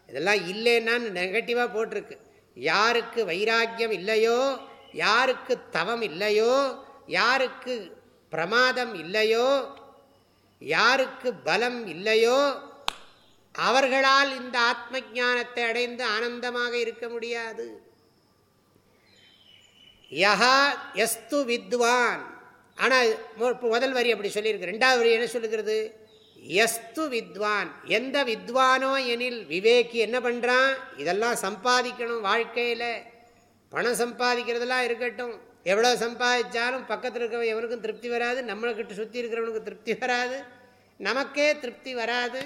Speaker 1: இதெல்லாம் இல்லைன்னான்னு நெகட்டிவாக போட்டிருக்கு. யாருக்கு வைராக்கியம் இல்லையோ யாருக்கு தவம் இல்லையோ யாருக்கு பிரமாதம் இல்லையோ? யாருக்கு பலம் இல்லையோ? அவர்களால் இந்த ஆத்ம ஜானத்தை அடைந்து ஆனந்தமாக இருக்க முடியாது. யஹா எஸ்து வித்வான். ஆனால் முதல் வரி அப்படி சொல்லியிருக்கு. ரெண்டாவது வரி என்ன சொல்லுகிறது? எஸ்து வித்வான். எந்த வித்வானோ எனில் விவேக்கி என்ன பண்ணுறான் இதெல்லாம் சம்பாதிக்கணும் வாழ்க்கையில். பணம் சம்பாதிக்கிறதெல்லாம் இருக்கட்டும். எவ்வளோ சம்பாதிச்சாலும் பக்கத்தில் இருக்க எவனுக்கும் திருப்தி வராது நம்மளுக்கிட்ட சுற்றி இருக்கிறவனுக்கு திருப்தி வராது நமக்கே திருப்தி வராது.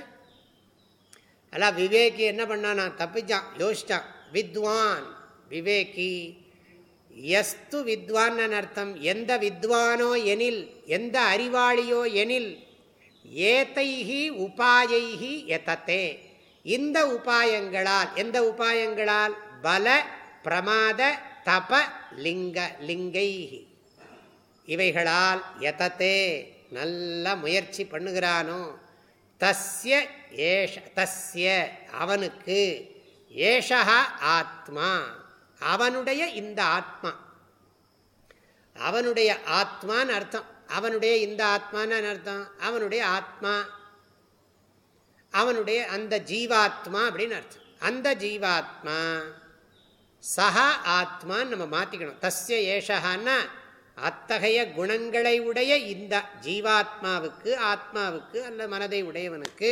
Speaker 1: அல்ல விவேகி என்ன பண்ணான் நான் தப்பிச்சான் யோசிச்சான். வித்வான் விவேகி. எஸ்து வித்வான் அர்த்தம் எந்த வித்வானோ எனில் எந்த அறிவாளியோ எனில் ஏத்தைஹி உபாயைஹி எத்தத்தே இந்த உபாயங்களால் எந்த உபாயங்களால்? பல பிரமாத தப லிங்க லிங்கைஹி. இவைகளால் எதத்தே நல்ல முயற்சி பண்ணுகிறானோ தஸ்ய ஏஷ தஸ்ய அவனுக்கு ஏஷா ஆத்மா அவனுடைய இந்த ஆத்மா. அவனுடைய ஆத்மான்னு அர்த்தம். அவனுடைய இந்த ஆத்மான்னு அர்த்தம்? அவனுடைய ஆத்மா. அவனுடைய அந்த ஜீவாத்மா அப்படின்னு அர்த்தம். அந்த ஜீவாத்மா சஹா ஆத்மான்னு நம்ம மாற்றிக்கணும் தஸ்ய ஏஷகான்னா அத்தகைய குணங்களை உடைய இந்த ஜீவாத்மாவுக்கு ஆத்மாவுக்கு அல்ல மனதை உடையவனுக்கு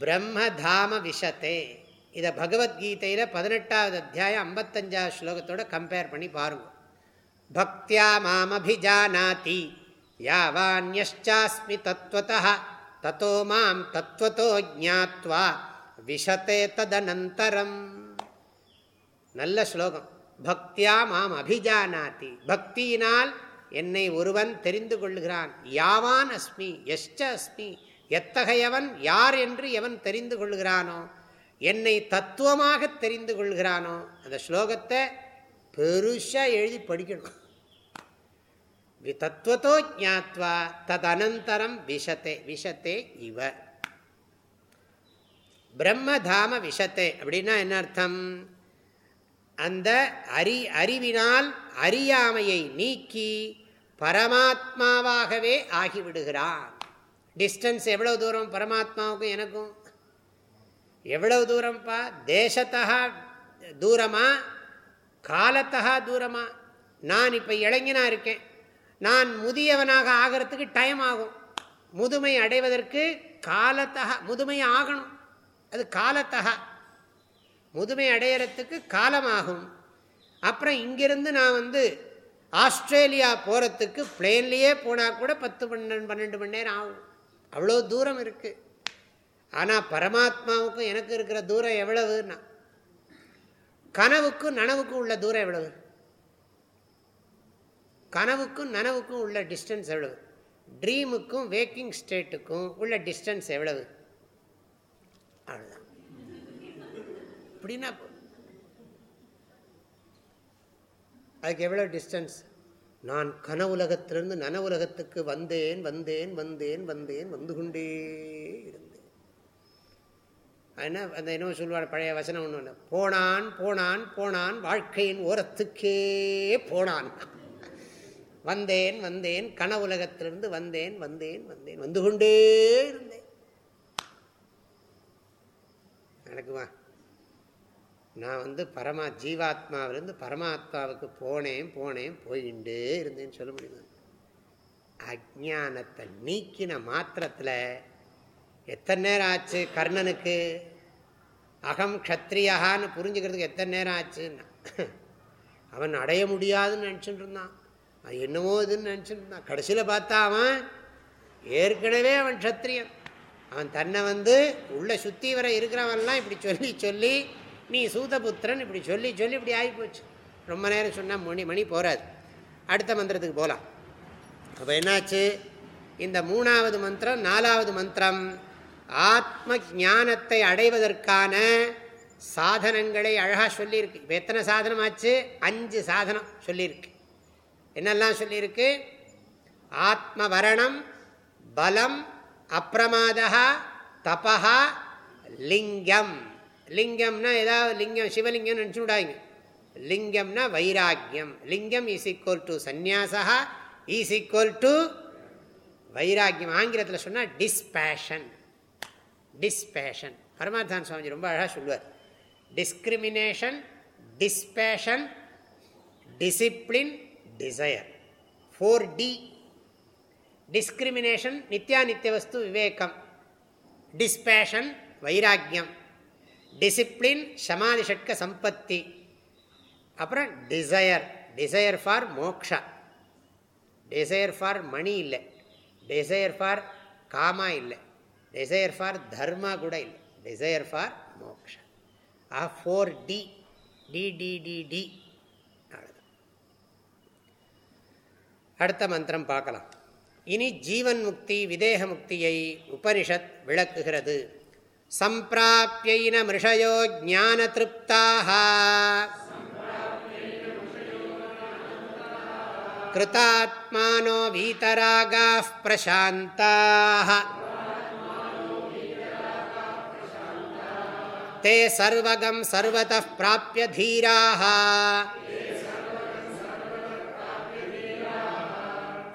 Speaker 1: பிரம்மதாம விஷத்தே. இதை பகவத்கீதையில் பதினெட்டாவது அத்தியாயம் ஐம்பத்தஞ்சாவது ஸ்லோகத்தோட கம்பேர் பண்ணி பாருங்க. பக்தியா மாமபிஜானாதி யாவான்யாஸ்மி தத்துவத்தா தத்தோ மாம் தத்துவத்தோ ஜாத்வா விஷத்தே ததனந்தரம். நல்ல ஸ்லோகம். பக்தியா மாம் அபிஜானாதி. பக்தியினால் என்னை ஒருவன் தெரிந்து கொள்கிறான். யாவான் அஸ்மி எஷ்ட அஸ்மி எத்தகையவன் யார் என்று எவன் தெரிந்து கொள்கிறானோ என்னை தத்துவமாக தெரிந்து கொள்கிறானோ அந்த ஸ்லோகத்தை பெருசாக எழுதி படிக்கணும். தத்துவத்தோ ஜாத்வா ததனந்தரம் விஷத்தை விஷத்தே விஷத்தே இவ பிரம்மதாம விஷத்தே அப்படின்னா என்ன அர்த்தம்? அந்த அறி அறிவினால் அறியாமையை நீக்கி பரமாத்மாவாகவே ஆகிவிடுகிறான். டிஸ்டன்ஸ் எவ்வளவு தூரம் பரமாத்மாவுக்கும் எனக்கும்? எவ்வளவு தூரம்ப்பா? தேசத்தா தூரமா? காலத்தகா தூரமா? நான் இப்போ இளைஞனாக இருக்கேன். நான் முதியவனாக ஆகிறதுக்கு டைம் ஆகும். முதுமை அடைவதற்கு காலத்தக முதுமை ஆகணும். அது காலத்தகா. முதுமை அடையிறதுக்கு காலமாகும். அப்புறம் இங்கிருந்து நான் வந்து ஆஸ்திரேலியா போகிறதுக்கு பிளேன்லேயே போனால் கூட பத்து பன்னெண்டு பன்னெண்டு மணி நேரம் ஆகும். அவ்வளோ தூரம் இருக்குது ஆனால் பரமாத்மாவுக்கும் எனக்கு இருக்கிற தூரம் எவ்வளவுன்னா? கனவுக்கும் நனவுக்கும் உள்ள தூரம் எவ்வளவு? கனவுக்கும் நனவுக்கும் உள்ள டிஸ்டன்ஸ் எவ்வளவு? ட்ரீமுக்கும் வேக்கிங் ஸ்டேட்டுக்கும் உள்ள டிஸ்டன்ஸ் எவ்வளவு? அப்படின்னா அதுக்கு எவ்வளோ டிஸ்டன்ஸ் நான் கனவுலகத்திலிருந்து நனவுலகத்துக்கு வந்தேன் வந்தேன் வந்தேன் வந்தேன் வந்து கொண்டே இருந்தேன். என்ன அந்த என்ன சொல்லுவாள் பழைய வசனம் ஒன்று போனான் போனான் போனான் வாழ்க்கையின் ஓரத்துக்கே போனான். வந்தேன் வந்தேன் கனவுலகத்திலிருந்து வந்தேன் வந்தேன் வந்தேன் வந்து கொண்டே இருந்தேன். நடக்குமா நான் வந்து பரமா ஜீவாத்மாவிலேருந்து பரமாத்மாவுக்கு போனேன் போனேன் போயிண்டே இருந்தேன்னு சொல்ல முடியுமா? அஜானத்தை நீக்கின மாத்திரத்தில் எத்தனை நேரம் ஆச்சு கர்ணனுக்கு? அகம் க்ஷத்ரியான்னு புரிஞ்சுக்கிறதுக்கு எத்தனை நேரம் ஆச்சுன்னா? அவன் அடைய முடியாதுன்னு நினச்சிட்டு இருந்தான். அது என்னவோ இதுன்னு நினச்சிட்டு இருந்தான். கடைசியில் பார்த்தா அவன் ஏற்கனவே அவன் க்ஷத்ரியன். அவன் தன்னை வந்து உள்ள சுற்றி வர இருக்கிறவன்லாம் இப்படி சொல்லி சொல்லி நீ சூதபுத்திரன் இப்படி சொல்லி சொல்லி இப்படி ஆகிப்போச்சு. ரொம்ப நேரம் சொன்னால் மணி மணி போகாது அடுத்த மந்திரத்துக்கு போகலாம் அப்போ என்னாச்சு? இந்த மூணாவது மந்திரம் நாலாவது மந்திரம் ஆத்ம ஞானத்தை அடைவதற்கான சாதனங்களை அழகாக சொல்லியிருக்கு. இப்போ எத்தனை சாதனம் ஆச்சு? அஞ்சு சாதனம் சொல்லியிருக்கு. என்னெல்லாம் சொல்லியிருக்கு? ஆத்ம வரணம் பலம் அப்பிரமாதா தபா லிங்கம். லிங்கம்னா ஏதாவது லிங்கம் சிவலிங்கம்னு நினச்சுடாங்க லிங்கம்னா வைராக்கியம். லிங்கம் இஸ் ஈக்குவல் டு சந்நியாசா ஈஸ் ஈக்குவல் டு வைராக்கியம். ஆங்கிலத்தில் சொன்னால் டிஸ்பேஷன் டிஸ்பேஷன் பரமாத்தான் சுவாமி ரொம்ப அழகாக சொல்லுவார். Discrimination dispassion discipline desire four D discrimination நித்யாநித்திய வஸ்து விவேகம் டிஸ்பேஷன் வைராக்கியம் டிசிப்ளின் சமாதிஷட்க சம்பத்தி அப்புறம் desire desire for moksha desire for money இல்லை. டிசையர் ஃபார் காமா இல்லை. டிசையர் ஃபார் தர்மா கூட இல்லை. Desire for moksha ah four D D D D D அடுத்த மந்திரம் பார்க்கலாம். இனி ஜீவன் முக்தி விதேக முக்தியை உபனிஷத் விளக்குகிறது. सम्प्राप्यैन मृषयो ज्ञानतृप्ताः कृतात्मानो वीतरागाः प्रशान्ताः ते सर्वगं सर्वतः प्राप्य धीराः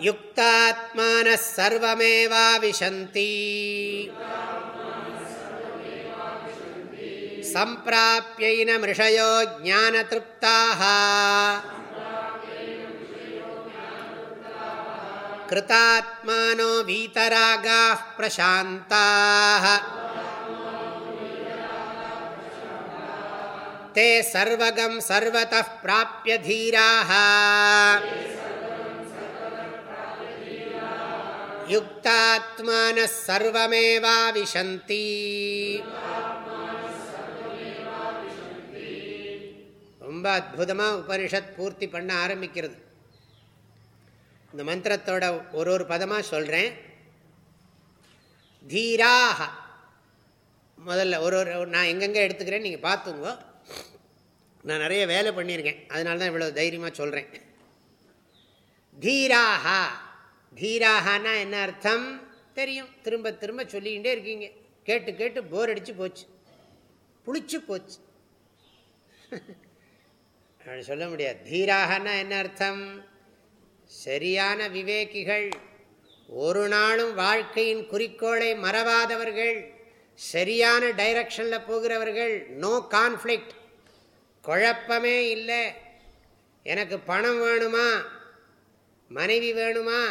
Speaker 1: युक्तात्मानः सर्वमेवाविशन्ति सम्प्राप्यैन मृषयो ज्ञानतृप्ताः कृतात्मानो वीतरागाः प्रशान्ताः ते सर्वगं सर्वतः प्राप्य धीराः युक्तात्मानः सर्वमेवाविशन्ति ரொம்ப அற்புதமாக உபனிஷத் பூர்த்தி பண்ண ஆரம்பிக்கிறது. இந்த மந்திரத்தோட ஒரு ஒரு பதமாக சொல்கிறேன் தீராக முதல்ல ஒரு ஒரு நான் எங்கெங்கே எடுத்துக்கிறேன் நீங்கள் பார்த்துங்க நான் நிறைய வேலை பண்ணியிருக்கேன். அதனால தான் இவ்வளோ தைரியமாக சொல்கிறேன் தீராகா தீராகனா என்ன அர்த்தம்? தெரியும். திரும்ப திரும்ப சொல்லிக்கிட்டே இருக்கீங்க. கேட்டு கேட்டு போர் அடித்து போச்சு. புளிச்சு போச்சு. சொல்ல முடியாது. தீராகனா என்ன அர்த்தம்? சரியான விவேகிகள் ஒரு நாளும் வாழ்க்கையின் குறிக்கோளை மறவாதவர்கள் சரியான டைரக்ஷனில் போகிறவர்கள் நோ கான்ஃப்ளிக்ட் குழப்பமே இல்லை. எனக்கு பணம் வேணுமா? மனைவி வேணுமா?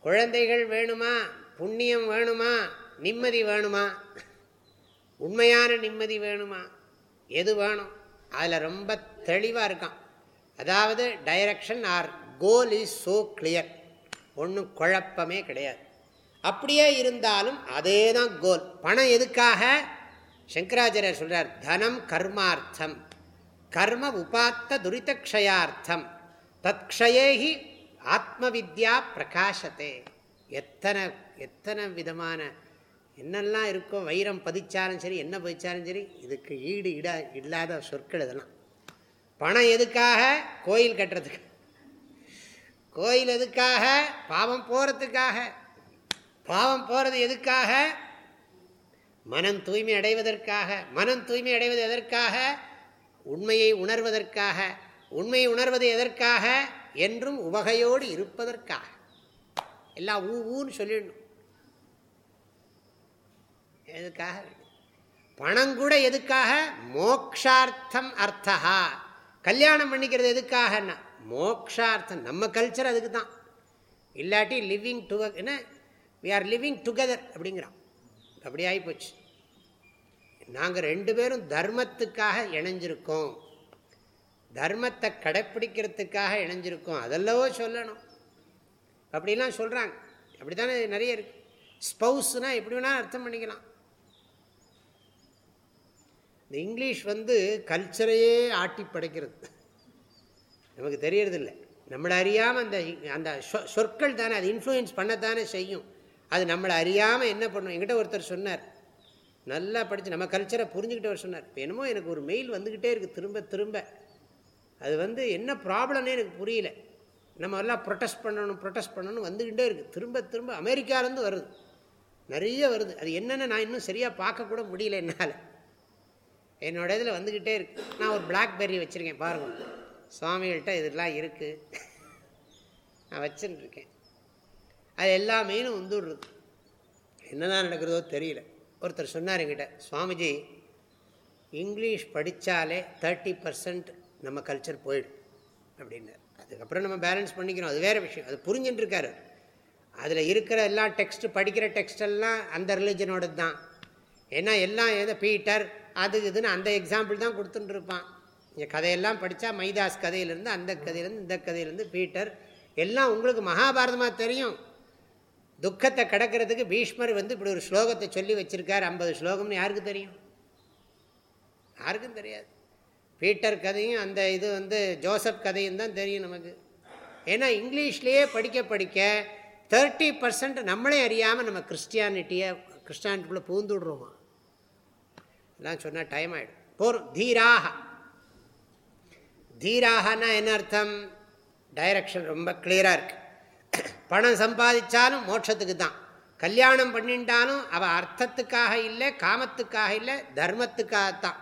Speaker 1: குழந்தைகள் வேணுமா? புண்ணியம் வேணுமா? நிம்மதி வேணுமா? உண்மையான நிம்மதி வேணுமா? எது வேணும்? அதில் ரொம்ப தெளிவாக இருக்கான். அதாவது direction or goal is so clear ஒன்றும் குழப்பமே கிடையாது. அப்படியே இருந்தாலும் அதே தான் கோல் பணம் எதுக்காக? சங்கராச்சாரியர் சொல்கிறார் தனம் கர்மார்த்தம். கர்ம உபாத்த துரிதக்ஷயார்த்தம். தத்ஷயேகி ஆத்ம வித்யா பிரகாசத்தே. எத்தனை எத்தனை விதமான என்னெல்லாம் இருக்கோ வைரம் பதிச்சாலும் சரி என்ன பதிச்சாலும் சரி இதுக்கு ஈடு இடா இல்லாத சொற்கள் இதெல்லாம். பணம் எதுக்காக? கோயில் கட்டுறதுக்கு. கோயில் எதுக்காக? பாவம் போகிறதுக்காக பாவம் போகிறது எதுக்காக? மனம் தூய்மை அடைவதற்காக. மனம் தூய்மை அடைவது எதற்காக? உண்மையை உணர்வதற்காக. உண்மையை உணர்வது எதற்காக? என்றும் உவகையோடு இருப்பதற்காக. எல்லாம் ஊ ஊன்னு சொல்லிடணும். எதுக்காக? பணம் கூட எதுக்காக? மோக்ஷார்த்தம் அர்த்தா கல்யாணம் பண்ணிக்கிறது எதுக்காகன்னா மோக்ஷார்த்தம். நம்ம கல்ச்சர் அதுக்கு தான் இல்லாட்டி லிவிங் டுக என்ன? வி ஆர் லிவிங் டுகெதர் அப்படிங்கிறான். அப்படி ஆகிப்போச்சு நாங்கள் ரெண்டு பேரும் தர்மத்துக்காக இணைஞ்சிருக்கோம். தர்மத்தை கடைப்பிடிக்கிறதுக்காக இணைஞ்சிருக்கோம். அதெல்லவோ சொல்லணும். அப்படிலாம் சொல்கிறாங்க அப்படி தானே நிறைய இருக்குது ஸ்பவுஸ்னால் எப்படி வேணால் அர்த்தம் பண்ணிக்கலாம். இந்த இங்கிலீஷ் வந்து கல்ச்சரையே ஆட்டி படைக்கிறது. நமக்கு தெரியறதில்லை. நம்மளை அறியாமல் அந்த அந்த சொற்கள் தானே அது இன்ஃப்ளூயன்ஸ் பண்ணத்தானே செய்யும். அது நம்மளை அறியாமல் என்ன பண்ணும்? எங்கிட்ட ஒருத்தர் சொன்னார். நல்லா படித்து நம்ம கல்ச்சரை புரிஞ்சுக்கிட்டவர் சொன்னார். இப்போ என்னமோ எனக்கு ஒரு மெயில் வந்துக்கிட்டே இருக்குது திரும்ப திரும்ப. அது வந்து என்ன ப்ராப்ளம்னே எனக்கு புரியல. நம்ம எல்லாம் ப்ரொட்டஸ்ட் பண்ணணும் ப்ரொட்டஸ்ட் பண்ணணும் வந்துக்கிட்டே இருக்குது திரும்ப திரும்ப அமெரிக்காலேருந்து வருது. நிறைய வருது. அது என்னென்னு நான் இன்னும் சரியாக பார்க்கக்கூட முடியல என்னால். என்னோட இதில் வந்துக்கிட்டே இருக்கு. நான் ஒரு பிளாக்பெர்ரி வச்சுருக்கேன் பாருங்கள் சுவாமிகள்கிட்ட இதெல்லாம் இருக்குது நான் வச்சுருக்கேன் அது எல்லா மீனும் வந்துடுறது என்னதான் நடக்கிறதோ தெரியல. ஒருத்தர் சொன்னார் என்கிட்ட சுவாமிஜி இங்கிலீஷ் படித்தாலே தேர்ட்டி பர்சன்ட் நம்ம கல்ச்சர் போயிடும். அப்படின்னார். அதுக்கப்புறம் நம்ம பேலன்ஸ் பண்ணிக்கிறோம். அது வேறு விஷயம். அது புரிஞ்சுட்டுருக்காரு. அதில் இருக்கிற எல்லா டெக்ஸ்ட்டு படிக்கிற டெக்ஸ்டெல்லாம் அந்த ரிலிஜனோடது தான் ஏன்னா எல்லாம் எதை பீட்டர் அது இதுன்னு அந்த எக்ஸாம்பிள் தான் கொடுத்துட்டு இருப்பான் இங்கே கதையெல்லாம் படித்தா மைதாஸ் கதையிலேருந்து அந்த கதையிலேருந்து இந்த கதையிலேருந்து பீட்டர் எல்லாம் உங்களுக்கு மகாபாரதமாக தெரியும். துக்கத்தை கிடக்கிறதுக்கு பீஷ்மர் வந்து இப்படி ஒரு ஸ்லோகத்தை சொல்லி வச்சுருக்கார். ஐம்பது ஸ்லோகம்னு யாருக்கு தெரியும்? யாருக்கும் தெரியாது. பீட்டர் கதையும் அந்த இது வந்து ஜோசப் கதையும் தான் தெரியும் நமக்கு. ஏன்னா இங்கிலீஷ்லேயே படிக்க படிக்க தேர்ட்டி பர்சன்ட் நம்மளே அறியாமல் நம்ம கிறிஸ்டியானிட்டியை கிறிஸ்டானிட்டிக்குள்ளே பூந்துடுறோமா? எல்லாம் சொன்னால் டைம் ஆகிடும் போகிறோம் தீராக தீராகனா என்ன அர்த்தம்? டைரக்ஷன் ரொம்ப கிளியராக இருக்கு. பணம் சம்பாதிச்சாலும் மோட்சத்துக்கு தான். கல்யாணம் பண்ணிட்டாலும் அவள் அர்த்தத்துக்காக இல்லை காமத்துக்காக இல்லை தர்மத்துக்காகத்தான்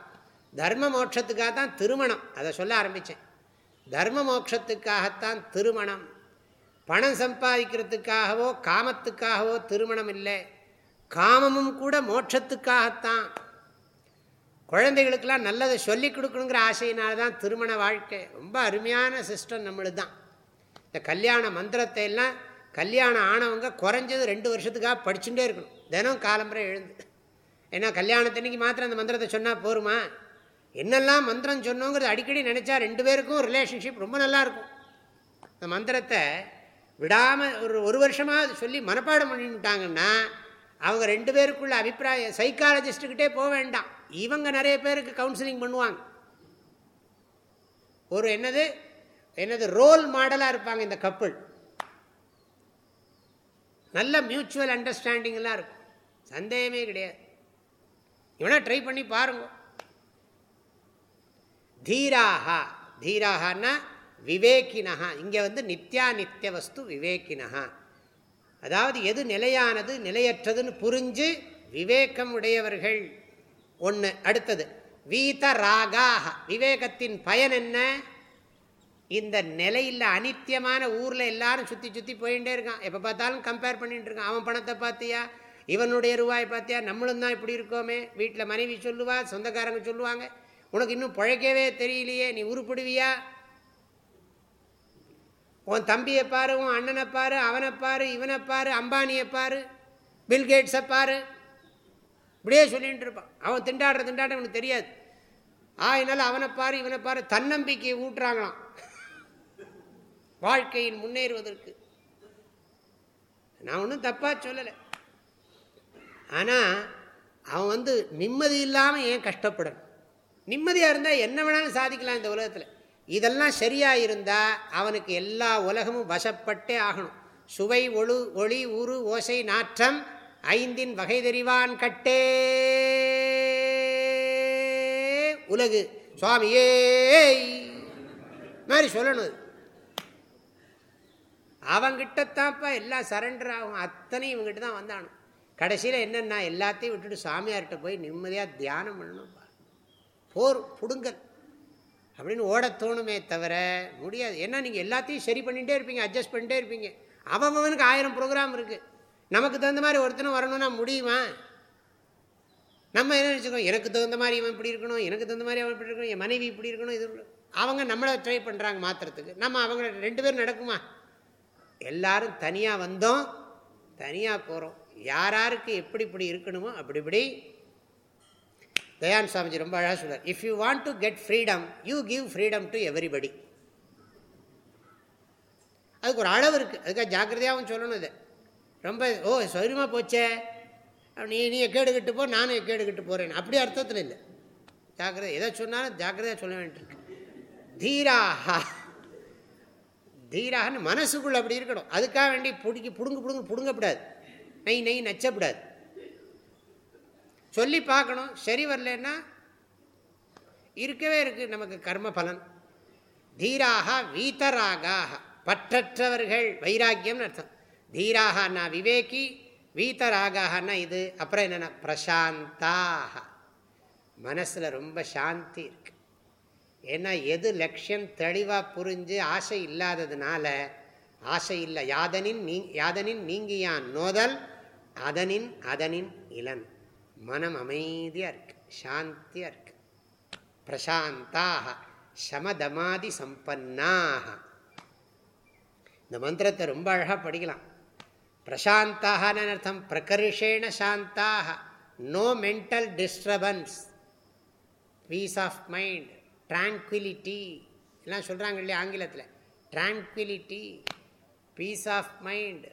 Speaker 1: தர்ம மோட்சத்துக்காக தான் திருமணம். அதை சொல்ல ஆரம்பித்தேன் தர்ம மோட்சத்துக்காகத்தான் திருமணம். பணம் சம்பாதிக்கிறதுக்காகவோ காமத்துக்காகவோ திருமணம் இல்லை. காமமும் கூட மோட்சத்துக்காகத்தான். குழந்தைகளுக்கெல்லாம் நல்லதை சொல்லி கொடுக்கணுங்கிற ஆசையினால தான் திருமண வாழ்க்கை. ரொம்ப அருமையான சிஸ்டம் நம்மளுக்கு தான் இந்த கல்யாண மந்திரத்தை எல்லாம் கல்யாணம் ஆனவங்க குறைஞ்சது ரெண்டு வருஷத்துக்காக படிச்சுட்டே இருக்கணும். தினம் காலம்புரை எழுந்து. ஏன்னா கல்யாணத்தன்னைக்கு மாத்திரம் அந்த மந்திரத்தை சொன்னால் போருமா? என்னெல்லாம் மந்திரம் சொன்னோங்கிறது அடிக்கடி நினச்சா ரெண்டு பேருக்கும் ரிலேஷன்ஷிப் ரொம்ப நல்லாயிருக்கும் அந்த மந்திரத்தை விடாமல் ஒரு ஒரு வருஷமாக சொல்லி மனப்பாடம் பண்ணிவிட்டாங்கன்னா அவங்க ரெண்டு பேருக்குள்ள அபிப்பிராயம் சைக்காலஜிஸ்ட்டுக்கிட்டே போக வேண்டாம். இவங்க நிறைய பேருக்கு கவுன்சிலிங் பண்ணுவாங்க. ஒரு என்னது? என்னது? ரோல் மாடலாக இருப்பாங்க இந்த கப்பிள் நல்ல மியூச்சுவல் அண்டர்ஸ்டாண்டிங்லாம் இருக்கும். சந்தேகமே கிடையாது. இவனா ட்ரை பண்ணி பாருங்க. தீராகா தீராகனா விவேக்கினா இங்கே வந்து நித்யா நித்திய வஸ்து விவேகினா அதாவது எது நிலையானது நிலையற்றதுன்னு புரிஞ்சு விவேகம் உடையவர்கள். ஒன்று அடுத்தது வீத ராகாக விவேகத்தின் பயன் என்ன? இந்த நிலையில் அனித்தியமான ஊரில் எல்லாரும் சுற்றி சுற்றி போயிட்டே இருக்கான். எப்போ பார்த்தாலும் கம்பேர் பண்ணிட்டு இருக்கான். அவன் பணத்தை பார்த்தியா? இவனுடைய ரூபாய் பார்த்தியா? நம்மளும் தான் இப்படி இருக்கோமே. வீட்டில் மனைவி சொல்லுவா சொந்தக்காரங்க சொல்லுவாங்க. உனக்கு இன்னும் பழைக்கவே தெரியலையே நீ உருப்பிடுவியா? உன் தம்பியை பாரு உன் அண்ணனை பாரு அவனை பாரு இவனை பாரு அம்பானியை பாரு பில்கேட்ஸை பாரு. இப்படியே சொல்லிட்டு இருப்பான். அவன் திண்டாடுற திண்டாட அவனுக்கு தெரியாது. ஆயினால அவனை பாரு இவனை பாரு. தன்னம்பிக்கையை ஊட்டுறாங்களாம். வாழ்க்கையின் முன்னேறுவதற்கு. நான் ஒன்றும் தப்பாக சொல்லலை. ஆனால் அவன் வந்து நிம்மதி இல்லாமல் ஏன் கஷ்டப்படணும்? நிம்மதியாக இருந்தால் என்ன வேணாலும் சாதிக்கலாம் இந்த உலகத்தில். இதெல்லாம் சரியாக இருந்தால் அவனுக்கு எல்லா உலகமும் வசப்பட்டே ஆகணும். சுவை ஒழு ஒளி உரு ஓசை நாற்றம் ஐந்தின் வகை தெரிவான் கட்டே. உலகு. சுவாமியே. மாதிரி சொல்லணும் அவங்கிட்டத்தான்ப்பா எல்லாம் சரண்டர் ஆகும். அத்தனையும் இவங்ககிட்ட தான் வந்தானும் கடைசியில் என்னென்னா எல்லாத்தையும் விட்டுட்டு சாமியார்கிட்ட போய் நிம்மதியாக தியானம் பண்ணணும்ப்பா. போர் புடுங்கல். அப்படின்னு ஓட தோணுமே தவிர முடியாது. ஏன்னா நீங்கள் எல்லாத்தையும் சரி பண்ணிகிட்டே இருப்பீங்க அட்ஜஸ்ட் பண்ணிட்டே இருப்பீங்க. அவனுக்கு ஆயிரம் ப்ரோக்ராம் இருக்குது நமக்கு தகுந்த மாதிரி ஒருத்தனும் வரணும்னா முடியுமா? நம்ம என்ன நினச்சிக்கோ எனக்கு தகுந்த மாதிரி இவன் இப்படி இருக்கணும் எனக்கு தகுந்த மாதிரி அவன் இப்படி இருக்கணும் என் மனைவி இப்படி இருக்கணும் இது அவங்க நம்மளை ட்ரை பண்ணுறாங்க மாத்திரத்துக்கு. நம்ம அவங்க ரெண்டு பேரும் நடக்குமா? எல்லாரும் தனியாக வந்தோம் தனியாக போகிறோம் யாராருக்கு எப்படி இப்படி இருக்கணுமோ அப்படி இப்படி தயான் சுவாமிஜி ரொம்ப அழகாக சொல்கிறார் if you want to get freedom you give freedom to everybody அதுக்கு ஒரு அளவு இருக்குது அதுக்காக ஜாக்கிரதையாகவும் சொல்லணும் இது. ரொம்ப ஓ சௌரியமாக போச்சே. நீ நீ கேடுகிட்டு போ நானும் கேடுகிட்டு போகிறேன் அப்படி அர்த்தத்தில் இல்லை. ஜாக்கிரதை எதை சொன்னாலும் ஜாக்கிரதையாக சொல்ல வேண்டியிருக்கு தீராஹா. தீராகன்னு மனசுக்குள்ளே அப்படி இருக்கணும். அதுக்காக வேண்டி பிடிக்க பிடுங்கு பிடுங்கு பிடுங்கப்படாது. நெய் நெய் நச்சப்படாது. சொல்லி பார்க்கணும் சரி வரலன்னா இருக்கவே இருக்குது நமக்கு கர்ம பலன். தீராக வீத்தராகாக பற்றற்றவர்கள் வைராக்கியம்னு அர்த்தம். தீராகனா விவேகி வீத்தராகனா இது. அப்புறம் என்னென்னா பிரசாந்தாக. மனசில் ரொம்ப சாந்தி இருக்கு. ஏன்னா எது லட்சியம் தெளிவாக புரிஞ்சு ஆசை இல்லாததுனால ஆசை இல்லை. யாதனின் நீ யாதனின் நீங்கியான் நோதல் அதனின் அதனின் இளன் மனம் அமைதியாக இருக்கு சாந்தியாக இருக்கு. பிரசாந்தாக சமதமாதி சம்பன்னாக இந்த மந்திரத்தை ரொம்ப அழகாக படிக்கலாம். பிரசாந்தாகனு அர்த்தம் பிரகர்ஷேண சாந்தாக. No mental disturbance peace of mind tranquility எல்லாம் சொல்கிறாங்க இல்லையா ஆங்கிலத்தில்? Tranquility peace of mind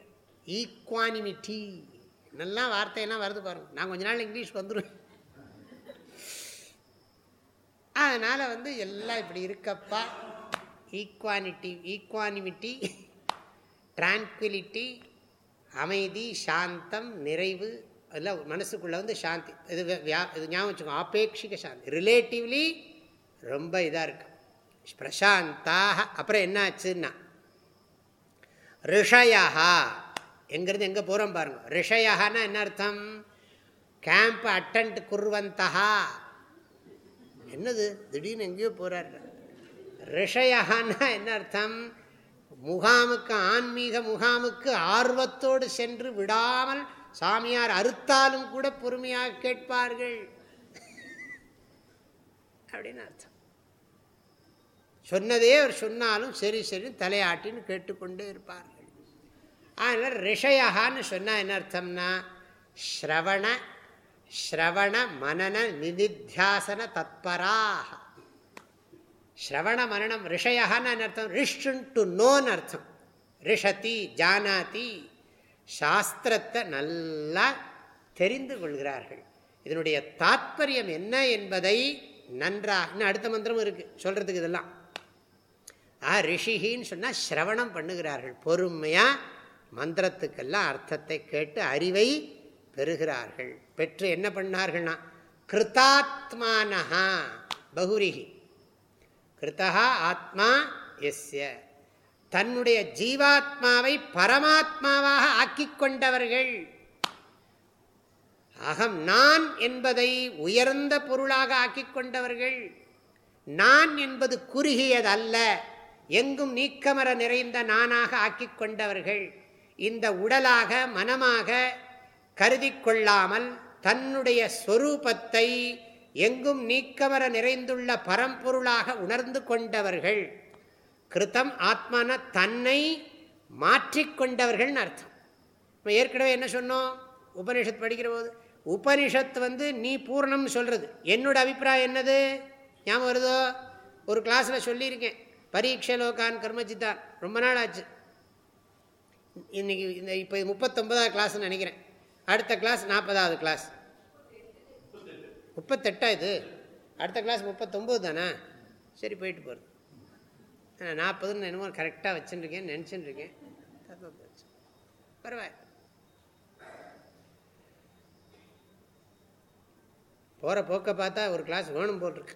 Speaker 1: equanimity நல்லா வார்த்தையெல்லாம் வருது பாருங்கள் நான் கொஞ்ச நாள் இங்கிலீஷ் வந்துடுவேன் அதனால் வந்து எல்லாம் இப்படி இருக்கப்பா. ஈக்வானிட்டி ஈக்வானிமிட்டி ட்ராங்குவிலிட்டி அமைதி சாந்தம் நிறைவு எல்லாம் மனசுக்குள்ளே வந்து சாந்தி. இது இது ஞாபகம் வச்சுக்கோங்க ஆபேட்சிக சாந்தி. ரிலேட்டிவ்லி ரொம்ப இதாக இருக்கு. பிரசாந்தாக. அப்புறம் என்னாச்சுன்னா ரிஷயா எங்கிறது எங்கே போகிறோம் பாருங்க. ரிஷயானா என்ன அர்த்தம்? கேம்ப் அட்டன்ட் குர்வந்தா என்னது? திடீர்னு எங்கேயோ போகிறார் ரிஷயானா என்ன அர்த்தம்? முகாமுக்கு ஆன்மீக முகாமுக்கு ஆர்வத்தோடு சென்று விடாமல் சாமியார் அறுத்தாலும் கூட பொறுமையாக கேட்பார்கள். அப்படின்னு அர்த்தம். சொன்னதே அவர் சொன்னாலும் சரி சரி தலையாட்டின்னு கேட்டுக்கொண்டே இருப்பார்கள். அதனால் ரிஷயான்னு சொன்னால் என்ன அர்த்தம்னா ஸ்ரவண ஸ்ரவண மனன நிதித்தியாசன தத்பராக ஸ்ரவண மனநம் ரிஷயான்னு அர்த்தம்? ரிஷுன் டு நோன்னு அர்த்தம். ரிஷதி ஜானாதி சாஸ்திரத்தை நல்லா தெரிந்து கொள்கிறார்கள். இதனுடைய தாத்பரியம் என்ன என்பதை நன்றாக இன்னும் அடுத்த மந்திரமும் இருக்குது சொல்கிறதுக்கு இதெல்லாம். ஆ ரிஷிகின்னு சொன்னால் சிரவணம் பண்ணுகிறார்கள். பொறுமையாக மந்திரத்துக்கெல்லாம் அர்த்தத்தை கேட்டு அறிவை பெறுகிறார்கள். பெற்று என்ன பண்ணார்கள்னா கிருத்தாத்மானஹா பகுரிகி கிருத்தா ஆத்மா எஸ்ய. தன்னுடைய ஜீவாத்மாவை பரமாத்மாவாக ஆக்கிக் கொண்டவர்கள். அகம் நான் என்பதை உயர்ந்த பொருளாக ஆக்கிக் கொண்டவர்கள். நான் என்பது குறுகியதல்ல. எங்கும் நீக்கமர நிறைந்த நானாக ஆக்கிக் கொண்டவர்கள். இந்த உடலாக மனமாக கருதி கொள்ளாமல் தன்னுடைய ஸ்வரூபத்தை எங்கும் நீக்கமர நிறைந்துள்ள பரம்பொருளாக உணர்ந்து கொண்டவர்கள். கிருத்தம் ஆத்மான தன்னை மாற்றிக்கொண்டவர்கள்னு அர்த்தம். இப்போ ஏற்கனவே என்ன சொன்னோம்? உபனிஷத் படிக்கிற போது உபனிஷத் வந்து நீ பூர்ணம்னு சொல்கிறது என்னோட அபிப்பிராயம் என்னது? ஞாபகம் வருதோ? ஒரு கிளாஸில் சொல்லியிருக்கேன். பரீட்சை லோகான் கர்மஜித்தான். ரொம்ப நாள் ஆச்சு. இன்னைக்கு இந்த இப்போ முப்பத்தொன்பதாவது கிளாஸ்ன்னு நினைக்கிறேன். அடுத்த கிளாஸ் நாற்பதாவது கிளாஸ் முப்பத்தெட்டா இது? அடுத்த கிளாஸ் முப்பத்தொம்பது தானே? சரி போயிட்டு போகிறது நாற்பதுன்னு என்னமோ கரெக்டாக வச்சுருக்கேன் நினச்சின்னு இருக்கேன் பரவாயில்ல. போகிற போக்க பார்த்தா ஒரு கிளாஸ் வேணும் போட்டிருக்கு.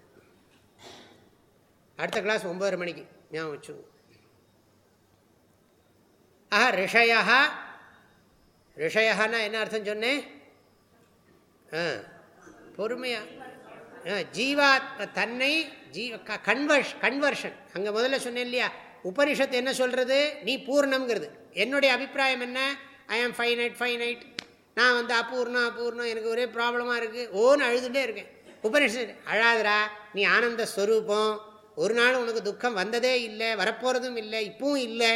Speaker 1: அடுத்த கிளாஸ் ஒம்பதரை மணிக்கு. ஞாபகம் வச்சு ஆஹா ரிஷயா ரிஷயானா என்ன அர்த்தம் சொன்னேன் ஆ பொறுமையா ஜீவா தன்னை ஜீவ கன்வர்ஷ் கன்வர்ஷன் அங்கே முதல்ல சொன்னேன் இல்லையா உபனிஷத்து என்ன சொல்கிறது நீ பூர்ணம்ங்கிறது என்னுடைய அபிப்பிராயம் என்ன ஐ ஆம் ஃபைனைட் ஃபைனைட் நான் வந்து அபூர்ணம் அபூர்ணம் எனக்கு ஒரே ப்ராப்ளமாக இருக்குது ஓன்னு அழுதுகிட்டே இருக்கேன் உபனிஷத்து அழாதரா நீ ஆனந்த ஸ்வரூபம் ஒரு நாள் உனக்கு துக்கம் வந்ததே இல்லை வரப்போகிறதும் இல்லை இப்பவும் இல்லை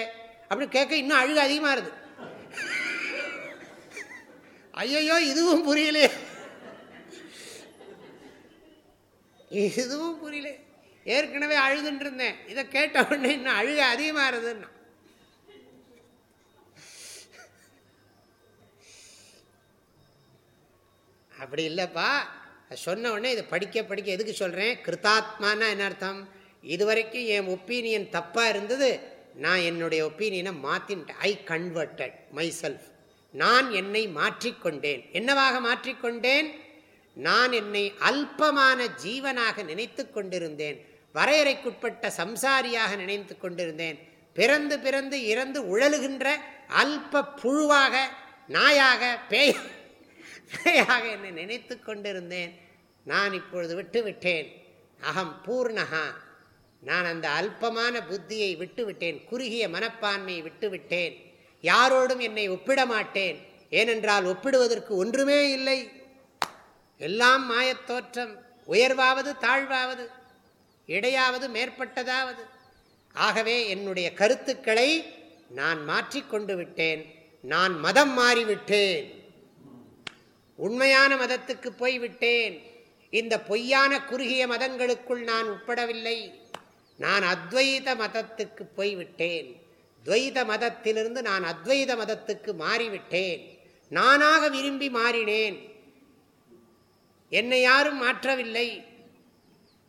Speaker 1: அப்படின்னு கேட்க இன்னும் அழுகு அதிகமாக இருது ஐயையோ இதுவும் புரியலையே இதுவும் புரியல. ஏற்கனவே அழுதுன்னு இருந்தேன். இதை கேட்ட உடனே இன்னும் அழுக அதிகமாக இருதுன்னா அப்படி இல்லைப்பா. சொன்ன உடனே இதை படிக்க படிக்க எதுக்கு சொல்கிறேன் கிருத்தாத்மானா என்ன அர்த்தம்? இதுவரைக்கும் என் ஒப்பீனியன் தப்பாக இருந்தது. நான் என்னுடைய ஒப்பீனியனை மாற்றின்ட்டேன் ஐ கன்வெர்டட் மை செல்ஃப் நான் என்னை மாற்றிக்கொண்டேன். என்னவாக மாற்றிக்கொண்டேன்? நான் என்னை அல்பமான ஜீவனாக நினைத்து கொண்டிருந்தேன். வரையறைக்குட்பட்ட சம்சாரியாக நினைத்து கொண்டிருந்தேன். பிறந்து பிறந்து இறந்து உழலுகின்ற அல்ப புழுவாக நாயாக பேய் பேயாக என்னை நினைத்து கொண்டிருந்தேன். நான் இப்பொழுது விட்டு விட்டேன். அகம் பூர்ணகா நான் அந்த அல்பமான புத்தியை விட்டுவிட்டேன் குறுகிய மனப்பான்மையை விட்டுவிட்டேன். யாரோடும் என்னை ஒப்பிட மாட்டேன் ஏனென்றால் ஒப்பிடுவதற்கு ஒன்றுமே இல்லை. எல்லாம் மாயத்தோற்றம் உயர்வாவது தாழ்வாவது இடையாவது மேற்பட்டதாவது. ஆகவே என்னுடைய கருத்துக்களை நான் மாற்றிக்கொண்டு விட்டேன். நான் மதம் மாறிவிட்டேன். உண்மையான மதத்துக்கு போய்விட்டேன். இந்த பொய்யான குறுகிய மதங்களுக்குள் நான் உட்படவில்லை. நான் அத்வைத மதத்துக்கு போய்விட்டேன். துவைத மதத்திலிருந்து நான் அத்வைத மதத்துக்கு மாறிவிட்டேன். நானாக விரும்பி மாறினேன். என்னை யாரும் மாற்றவில்லை.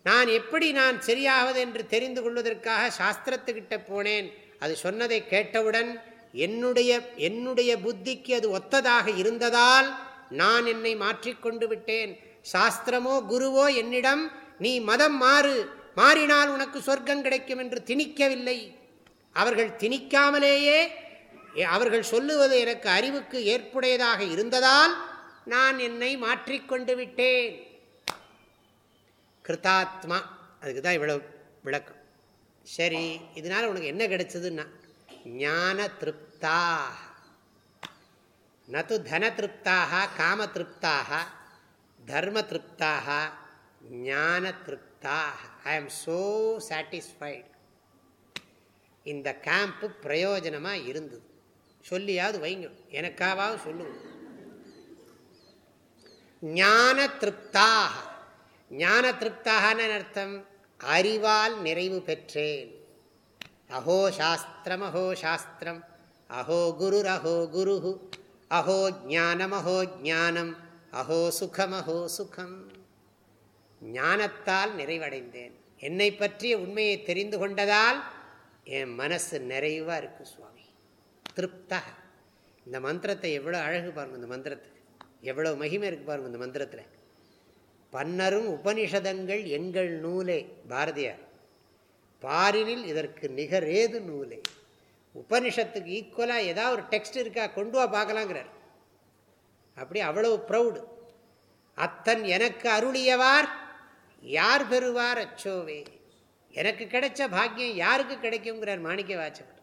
Speaker 1: நான் எப்படி நான் சரியாவது என்று தெரிந்து கொள்வதற்காக சாஸ்திரத்துக்கிட்ட போனேன். அது சொன்னதை கேட்டவுடன் என்னுடைய என்னுடைய புத்திக்கு அது ஒத்ததாக இருந்ததால் நான் என்னை மாற்றிக்கொண்டு விட்டேன். சாஸ்திரமோ குருவோ என்னிடம் நீ மதம் மாறு. மாறினால் உனக்கு சொர்க்கம் கிடைக்கும் என்று திணிக்கவில்லை. அவர்கள் திணிக்காமலேயே அவர்கள் சொல்லுவது எனக்கு அறிவுக்கு ஏற்புடையதாக இருந்ததால் நான் என்னை மாற்றிக்கொண்டு விட்டேன். கிருதாத்மா அதுக்கு தான் இவ்வளவு விளக்கம். சரி இதனால் உனக்கு என்ன கிடைச்சதுன்னா ஞான திருப்தா நது தன திருப்தாக காம திருப்தாக தர்ம திருப்தாக ஞான திருப்தாக. ஐ ஆம் ஸோ சாட்டிஸ்ஃபைடு இந்த கேம்ப்பு பிரயோஜனமாக இருந்தது. சொல்லியாவது வைங்க. எனக்காவது சொல்லுவோம் ஞான திருப்தாக. ஞான திருப்தாகனு அர்த்தம்? அறிவால் நிறைவு பெற்றேன். அஹோ சாஸ்திரம் அஹோ சாஸ்திரம். அஹோ குரு அஹோ குரு அஹோ ஜானம் அஹோ ஜானம் அஹோ சுகம் அஹோ சுகம். ஞானத்தால் நிறைவடைந்தேன். என்னை பற்றிய உண்மையை தெரிந்து கொண்டதால் என் மனசு நிறைவாக இருக்கு சுவாமி. திருப்தா இந்த மந்திரத்தை எவ்வளோ அழகு பாருங்க இந்த மந்திரத்துக்கு எவ்வளோ மகிமை இருக்கு பாருங்க இந்த மந்திரத்தில். பன்னரும் உபனிஷதங்கள் எங்கள் நூலே பாரதியார். பாரினில் இதற்கு நிகரேது நூலே. உபனிஷத்துக்கு ஈக்குவலாக ஏதாவது ஒரு டெக்ஸ்ட் இருக்கா கொண்டு வா பார்க்கலாங்கிறார். அப்படி அவ்வளவு ப்ரௌடு அத்தன் எனக்கு அருளியவார் யார் பெறுவார் அச்சோவே? எனக்கு கிடைச்ச பாக்கியம் யாருக்கு கிடைக்குங்கிறார் மாணிக்க வாச்சகர்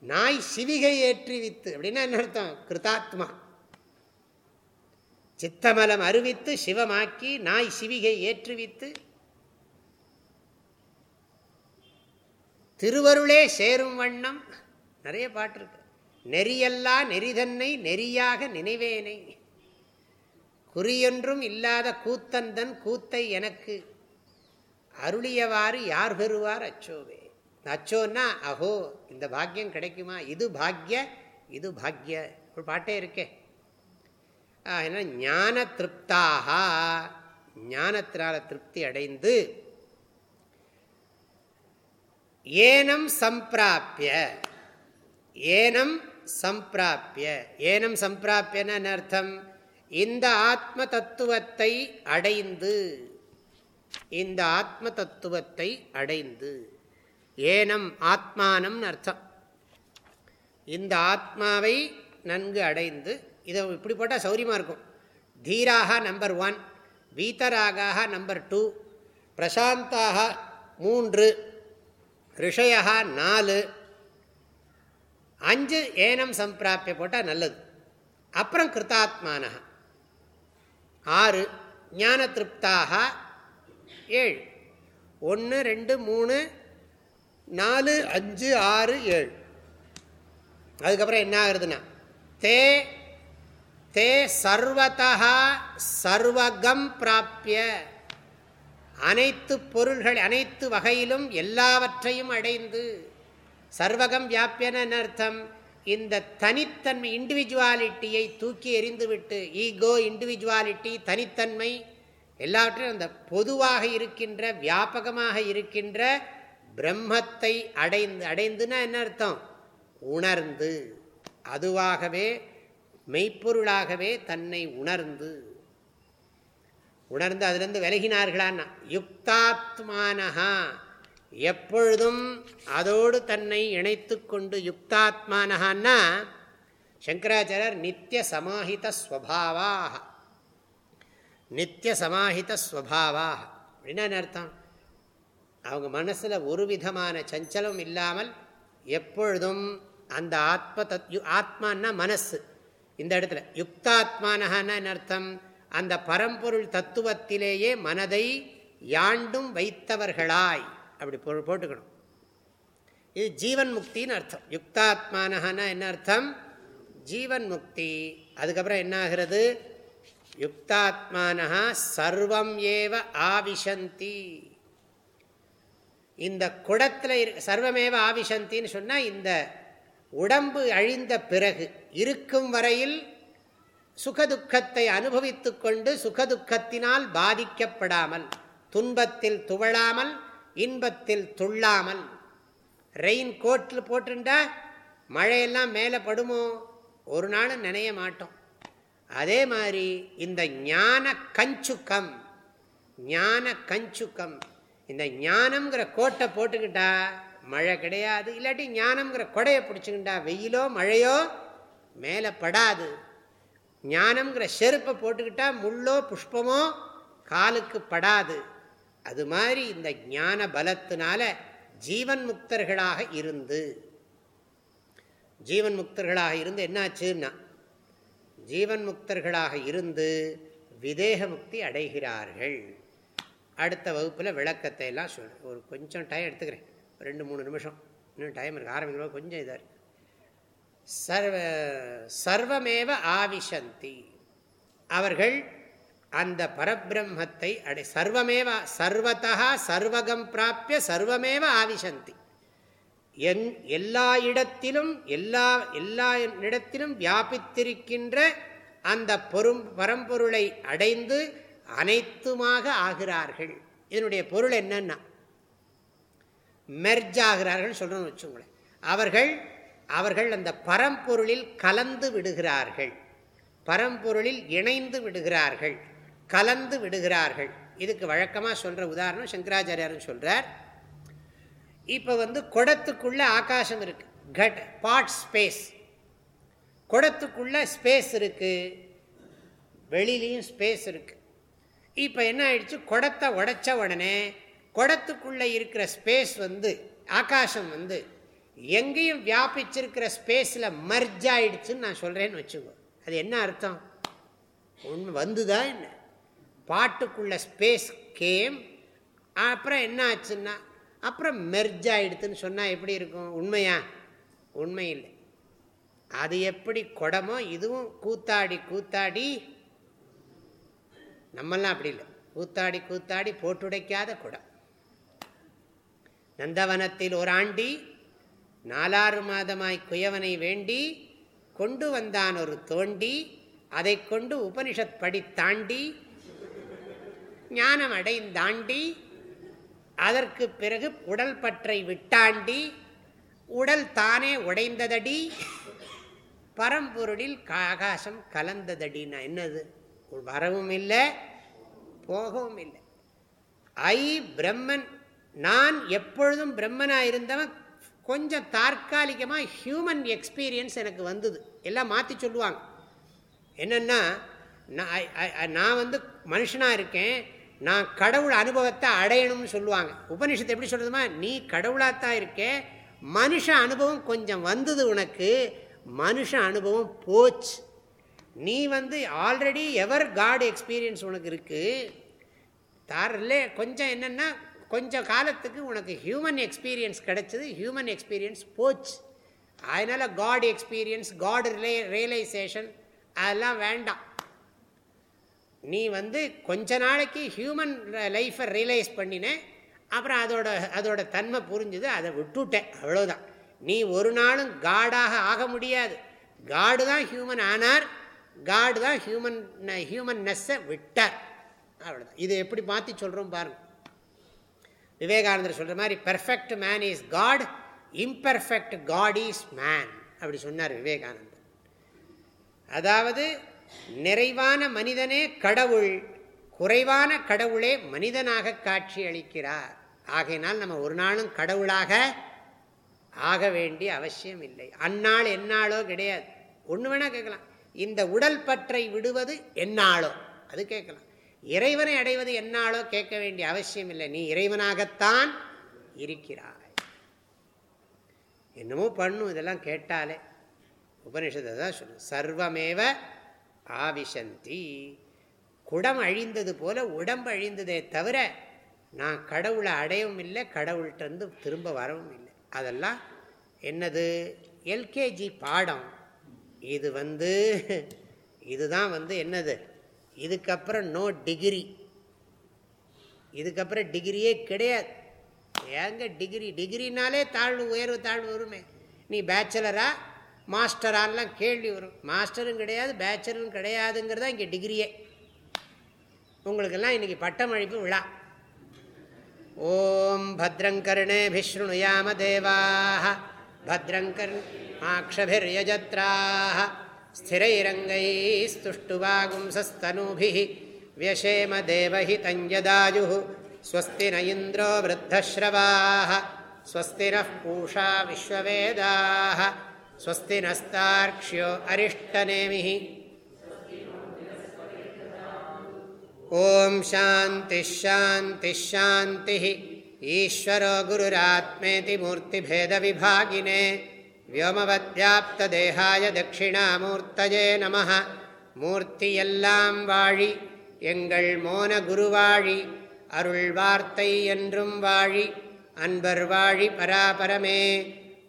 Speaker 1: நாய் சிவிகை ஏற்றி வித்து அப்படின்னா என்ன அர்த்தம்? கிருதாத்மா. சித்தமலம் அறிவித்து சிவமாக்கி நாய் சிவிகை ஏற்றுவித்து திருவருளே சேரும் வண்ணம். நிறைய பாட்டு இருக்கு. நெறியல்லா நெறிதன்னை நெறியாக நினைவேனை. குறியொன்றும் இல்லாத கூத்தந்தன் கூத்தை எனக்கு அருளியவாறு யார் பெறுவார் அச்சோவே? அச்சோன்னா அஹோ இந்த பாக்கியம் கிடைக்குமா? இது பாக்ய இது பாக்ய. ஒரு பாட்டே இருக்கே. ஏன்னா ஞான திருப்தாக. ஞானத்தினால திருப்தி அடைந்து ஏனம் சம்பிராப்பிய ஏனம் சம்பிராப்பிய ஏனம் சம்பிராப்பியன்னு அர்த்தம்? இந்த ஆத்ம தத்துவத்தை அடைந்து இந்த ஆத்ம தத்துவத்தை அடைந்து. ஏனம் ஆத்மானம் அர்த்தம். இந்த ஆத்மாவை நன்கு அடைந்து இதை இப்படி போட்டால் சௌரியமாக இருக்கும். தீராக நம்பர் ஒன் வீத்தராகாக நம்பர் டூ பிரசாந்தாக மூன்று ரிஷயா நாலு. அஞ்சு ஏனம் சம்பிராப்பிய போட்டால் நல்லது. அப்புறம் கிருத்தாத்மான ஆறு. ஞான திருப்தாக. ஏழு. ஒன்று ரெண்டு மூணு நாலு அஞ்சு ஆறு ஏழு. அதுக்கப்புறம் என்ன ஆகுதுன்னா தே தே சர்வதா சர்வகம் பிராப்பிய அனைத்து பொருள்கள் அனைத்து வகையிலும் எல்லாவற்றையும் அடைந்து. சர்வகம் வியாபியன அர்த்தம்? இந்த தனித்தன்மை இண்டிவிஜுவாலிட்டியை தூக்கி எறிந்துவிட்டு ஈகோ இண்டிவிஜுவாலிட்டி தனித்தன்மை எல்லாவற்றையும் அந்த பொதுவாக இருக்கின்ற வியாபகமாக இருக்கின்ற பிரம்மத்தை அடைந்து அடைந்துன்னா என்ன அர்த்தம்? உணர்ந்து. அதுவாகவே மெய்ப்பொருளாகவே தன்னை உணர்ந்து. உணர்ந்து அதிலிருந்து விலகினார்களான்னா யுக்தாத்மானஹா. எப்பொழுதும் அதோடு தன்னை இணைத்து கொண்டு யுக்தாத்மானஹான்னா சங்கராச்சாரியர் நித்திய சமாஹித ஸ்வபாவாக நித்திய சமாஹித ஸ்வபாவாக அப்படின்னா அர்த்தம்? அவங்க மனசில் ஒரு விதமான சஞ்சலம் இல்லாமல் எப்பொழுதும் அந்த ஆத்ம தத் ஆத்மான்னா மனசு. இந்த இடத்துல யுக்தாத்மானஹான்னா அர்த்தம்? அந்த பரம்பொருள் தத்துவத்திலேயே மனதை யாண்டும் வைத்தவர்களாய். அப்படி போட்டுக்கணும். இது ஜீவன் முக்தின்னு அர்த்தம். யுக்தாத்மானஹான்னா என்ன அர்த்தம்? ஜீவன் முக்தி. அதுக்கப்புறம் என்ன ஆகிறது யுக்தாத்மானஹா சர்வம் ஏவ ஆவிசந்தி இந்த குடத்தில் இரு சர்வமேவ ஆவிசந்தின்னு சொன்னால் இந்த உடம்பு அழிந்த பிறகு இருக்கும் வரையில் சுகதுக்கத்தை அனுபவித்து கொண்டு சுகதுக்கத்தினால் பாதிக்கப்படாமல் துன்பத்தில் துவழாமல் இன்பத்தில் துள்ளாமல். ரெயின் கோட்டில் போட்டுண்டா மழையெல்லாம் மேலே படுமோ? ஒரு நாளும் நினைய மாட்டோம். அதே மாதிரி இந்த ஞான கஞ்சுக்கம் ஞான கஞ்சுக்கம் இந்த ஞானம்ங்கிற கோட்டை போட்டுக்கிட்டா மழை கிடையாது. இல்லாட்டி ஞானம்ங்கிற கொடையை பிடிச்சிக்கிட்டா வெயிலோ மழையோ மேலே படாது. ஞானம்ங்கிற செருப்பை போட்டுக்கிட்டா முள்ளோ புஷ்பமோ காலுக்கு படாது. அது மாதிரி இந்த ஞான பலத்தினால ஜீவன் முக்தர்களாக இருந்து. ஜீவன் முக்தர்களாக இருந்து என்னாச்சுன்னா ஜீவன் முக்தர்களாக இருந்து விதேக முக்தி அடைகிறார்கள். அடுத்த வகுப்பில் விளக்கத்தை எல்லாம் சொல் ஒரு கொஞ்சம் டைம் எடுத்துக்கிறேன். ரெண்டு மூணு நிமிஷம். இன்னும் டைம் இருக்குது ஆரம்பிக்கிறோம் கொஞ்சம் இதாக இருக்குது சர்வ சர்வமேவ ஆவிசந்தி. அவர்கள் அந்த பரபிரம்மத்தை அடை சர்வமேவ சர்வத்தா சர்வகம் பிராப்பிய சர்வமேவ ஆவிசந்தி. என் எல்லா இடத்திலும் எல்லா எல்லா இடத்திலும் வியாபித்திருக்கின்ற அந்த பொறும் பரம்பொருளை அடைந்து அனைத்துமாக ஆகிறார்கள். இதனுடைய பொருள் என்னன்னா மெர்ஜ் ஆகிறார்கள் சொல்றோம்னு வச்சுங்களேன் அவர்கள் அவர்கள் அந்த பரம்பொருளில் கலந்து விடுகிறார்கள். பரம்பொருளில் இணைந்து விடுகிறார்கள். கலந்து விடுகிறார்கள். இதுக்கு வழக்கமாக சொல்கிற உதாரணம் சங்கராச்சாரியாரும் சொல்கிறார் இப்போ வந்து குடத்துக்குள்ளே ஆகாசம் இருக்குது கட் பாட் ஸ்பேஸ் குடத்துக்குள்ளே ஸ்பேஸ் இருக்குது வெளியிலையும் ஸ்பேஸ் இருக்குது இப்போ என்ன ஆயிடுச்சு? குடத்தை உடைச்ச உடனே குடத்துக்குள்ளே இருக்கிற ஸ்பேஸ் வந்து ஆகாசம் வந்து எங்கேயும் வியாபிச்சிருக்கிற ஸ்பேஸில் மர்ஜ் ஆயிடுச்சுன்னு நான் சொல்கிறேன்னு வச்சுக்கோ. அது என்ன அர்த்தம்? ஒன்று வந்துதான் என்ன? பாட்டுக்குள்ள ஸ்பேஸ் கேம் அப்புறம் என்ன ஆச்சுன்னா அப்புறம் மெர்ஜ் ஆகிடுதுன்னு சொன்னால் எப்படி இருக்கும்? உண்மையா? உண்மை இல்லை அது எப்படி குடமோ இதுவும் கூத்தாடி கூத்தாடி. நம்மெல்லாம் அப்படி இல்லை. கூத்தாடி கூத்தாடி போட்டுடைக்காத குடம். நந்தவனத்தில் ஒரு ஆண்டி நாலாறு மாதமாய் குயவனை வேண்டி கொண்டு வந்தான் ஒரு தோண்டி அதை கொண்டு உபனிஷத் படி தாண்டி ஞானம் அடைந்தாண்டி அதற்கு பிறகு உடல் பற்றை விட்டாண்டி உடல் தானே உடைந்ததடி பரம்பொருளில் ஆகாசம் கலந்ததடினா என்னது? வரவும் இல்லை போகவும் இல்லை. ஐ பிரம்மன் நான் எப்பொழுதும் பிரம்மனாக இருந்தவன் கொஞ்சம் தற்காலிகமாக ஹியூமன் எக்ஸ்பீரியன்ஸ் எனக்கு வந்தது. எல்லாம் மாற்றி சொல்லுவாங்க. என்னென்னா நான் வந்து மனுஷனாக இருக்கேன் நான் கடவுள் அனுபவத்தை அடையணும்னு சொல்லுவாங்க. உபனிஷத்தை எப்படி சொல்கிறதுமா நீ கடவுளாகத்தான் இருக்கே மனுஷ அனுபவம் கொஞ்சம் வந்தது உனக்கு மனுஷ அனுபவம் போச்சு. நீ வந்து ஆல்ரெடி எவர் காட் எக்ஸ்பீரியன்ஸ் உனக்கு இருக்குது தாரில் கொஞ்சம் என்னென்னா கொஞ்சம் காலத்துக்கு உனக்கு ஹியூமன் எக்ஸ்பீரியன்ஸ் கிடைச்சது ஹியூமன் எக்ஸ்பீரியன்ஸ் போச்சு. அதனால் God experience God really realization அதெல்லாம் வேண்டாம். நீ வந்து கொஞ்ச நாளைக்கு ஹியூமன் லைஃப்பை ரியலைஸ் பண்ணினேன் அப்புறம் அதோட அதோட தன்மை புரிஞ்சுது அதை விட்டுட்டேன் அவ்வளோதான் நீ ஒரு நாளும் காடாக ஆக முடியாது. காடு தான் ஹியூமன் ஆனார் காடு தான் ஹியூமன் ஹியூமன்னஸ்ஸை விட்டார். அவ்வளோதான் இது எப்படி மாற்றி சொல்கிறோம் பாருங்க. விவேகானந்தர் சொல்கிற மாதிரி perfect man is God imperfect God is man அப்படி சொன்னார் விவேகானந்தர். அதாவது நிறைவான மனிதனே கடவுள் குறைவான கடவுளே மனிதனாக காட்சி அளிக்கிறார் ஆகையினால் நம்ம ஒரு நாளும் கடவுளாக ஆக வேண்டிய அவசியம் இல்லை. அந்நாள் என்னாலோ கிடையாது. ஒன்று வேணால் கேட்கலாம். இந்த உடல் பற்றை விடுவது என்னாலோ அது கேட்கலாம். இறைவனை அடைவது என்னாலோ கேட்க வேண்டிய அவசியம் இல்லை. நீ இறைவனாகத்தான் இருக்கிறாய். என்னமோ பண்ணும் இதெல்லாம் கேட்டாலே. உபனிஷத்தை தான் சொல்லும் சர்வமேவ ஆவிசந்தி. குடம் அழிந்தது போல உடம்பு அழிந்ததே தவிர நான் கடவுளை அடையவும் இல்லை கடவுள்கிட்டருந்து திரும்ப வரவும் இல்லை. அதெல்லாம் என்னது? எல்கேஜி பாடம். இது வந்து இதுதான் வந்து என்னது? இதுக்கப்புறம் நோ டிகிரி இதுக்கப்புறம் டிகிரியே கிடையாது. ஏங்க டிகிரி டிகிரினாலே தாழ்வு உயர்வு தாழ்வு வருமே. நீ பேச்சுலரா மாஸ்டரான்லாம் கேள்வி வரும். மாஸ்டரும் கிடையாது பேச்சரும் கிடையாதுங்கிறதா இங்கே டிகிரியே. உங்களுக்கெல்லாம் இன்றைக்கி பட்டமழிப்பு விழா. ஓம் பத்ரங்கர்ணே பிஷ்ணுயாம தேவாக பத்ரங்கர் மாக்ஷபிர்யஜத்ராக ஸ்திரைரங்கை ஸ்துஷ்டுவாகும்சஸ்தனூபி வியசேம தேவஹி தஞ்சதாயு. ஸ்வஸ்தி ந இந்திரோ விருத்தஸ்ரவாக ஸ்வஸ்தி நூஷா விஸ்வவேதாக स्वस्ति नस्तार्क्ष्यो अरिष्टनेमिः ॐ शान्तिश्शान्तिश्शान्तिः ईश्वरो गुरुरात्मेति मूर्तिभेदविभागिने வியோமவத்யாப்தேகாய தட்சிணாமூர்த்தஜே நம மூர்த்தியெல்லாம் வாழி எங்கள் மோன குருவாழி அருள் வார்த்தை என்றும் வாழி அன்பர் வாழி பராபரமே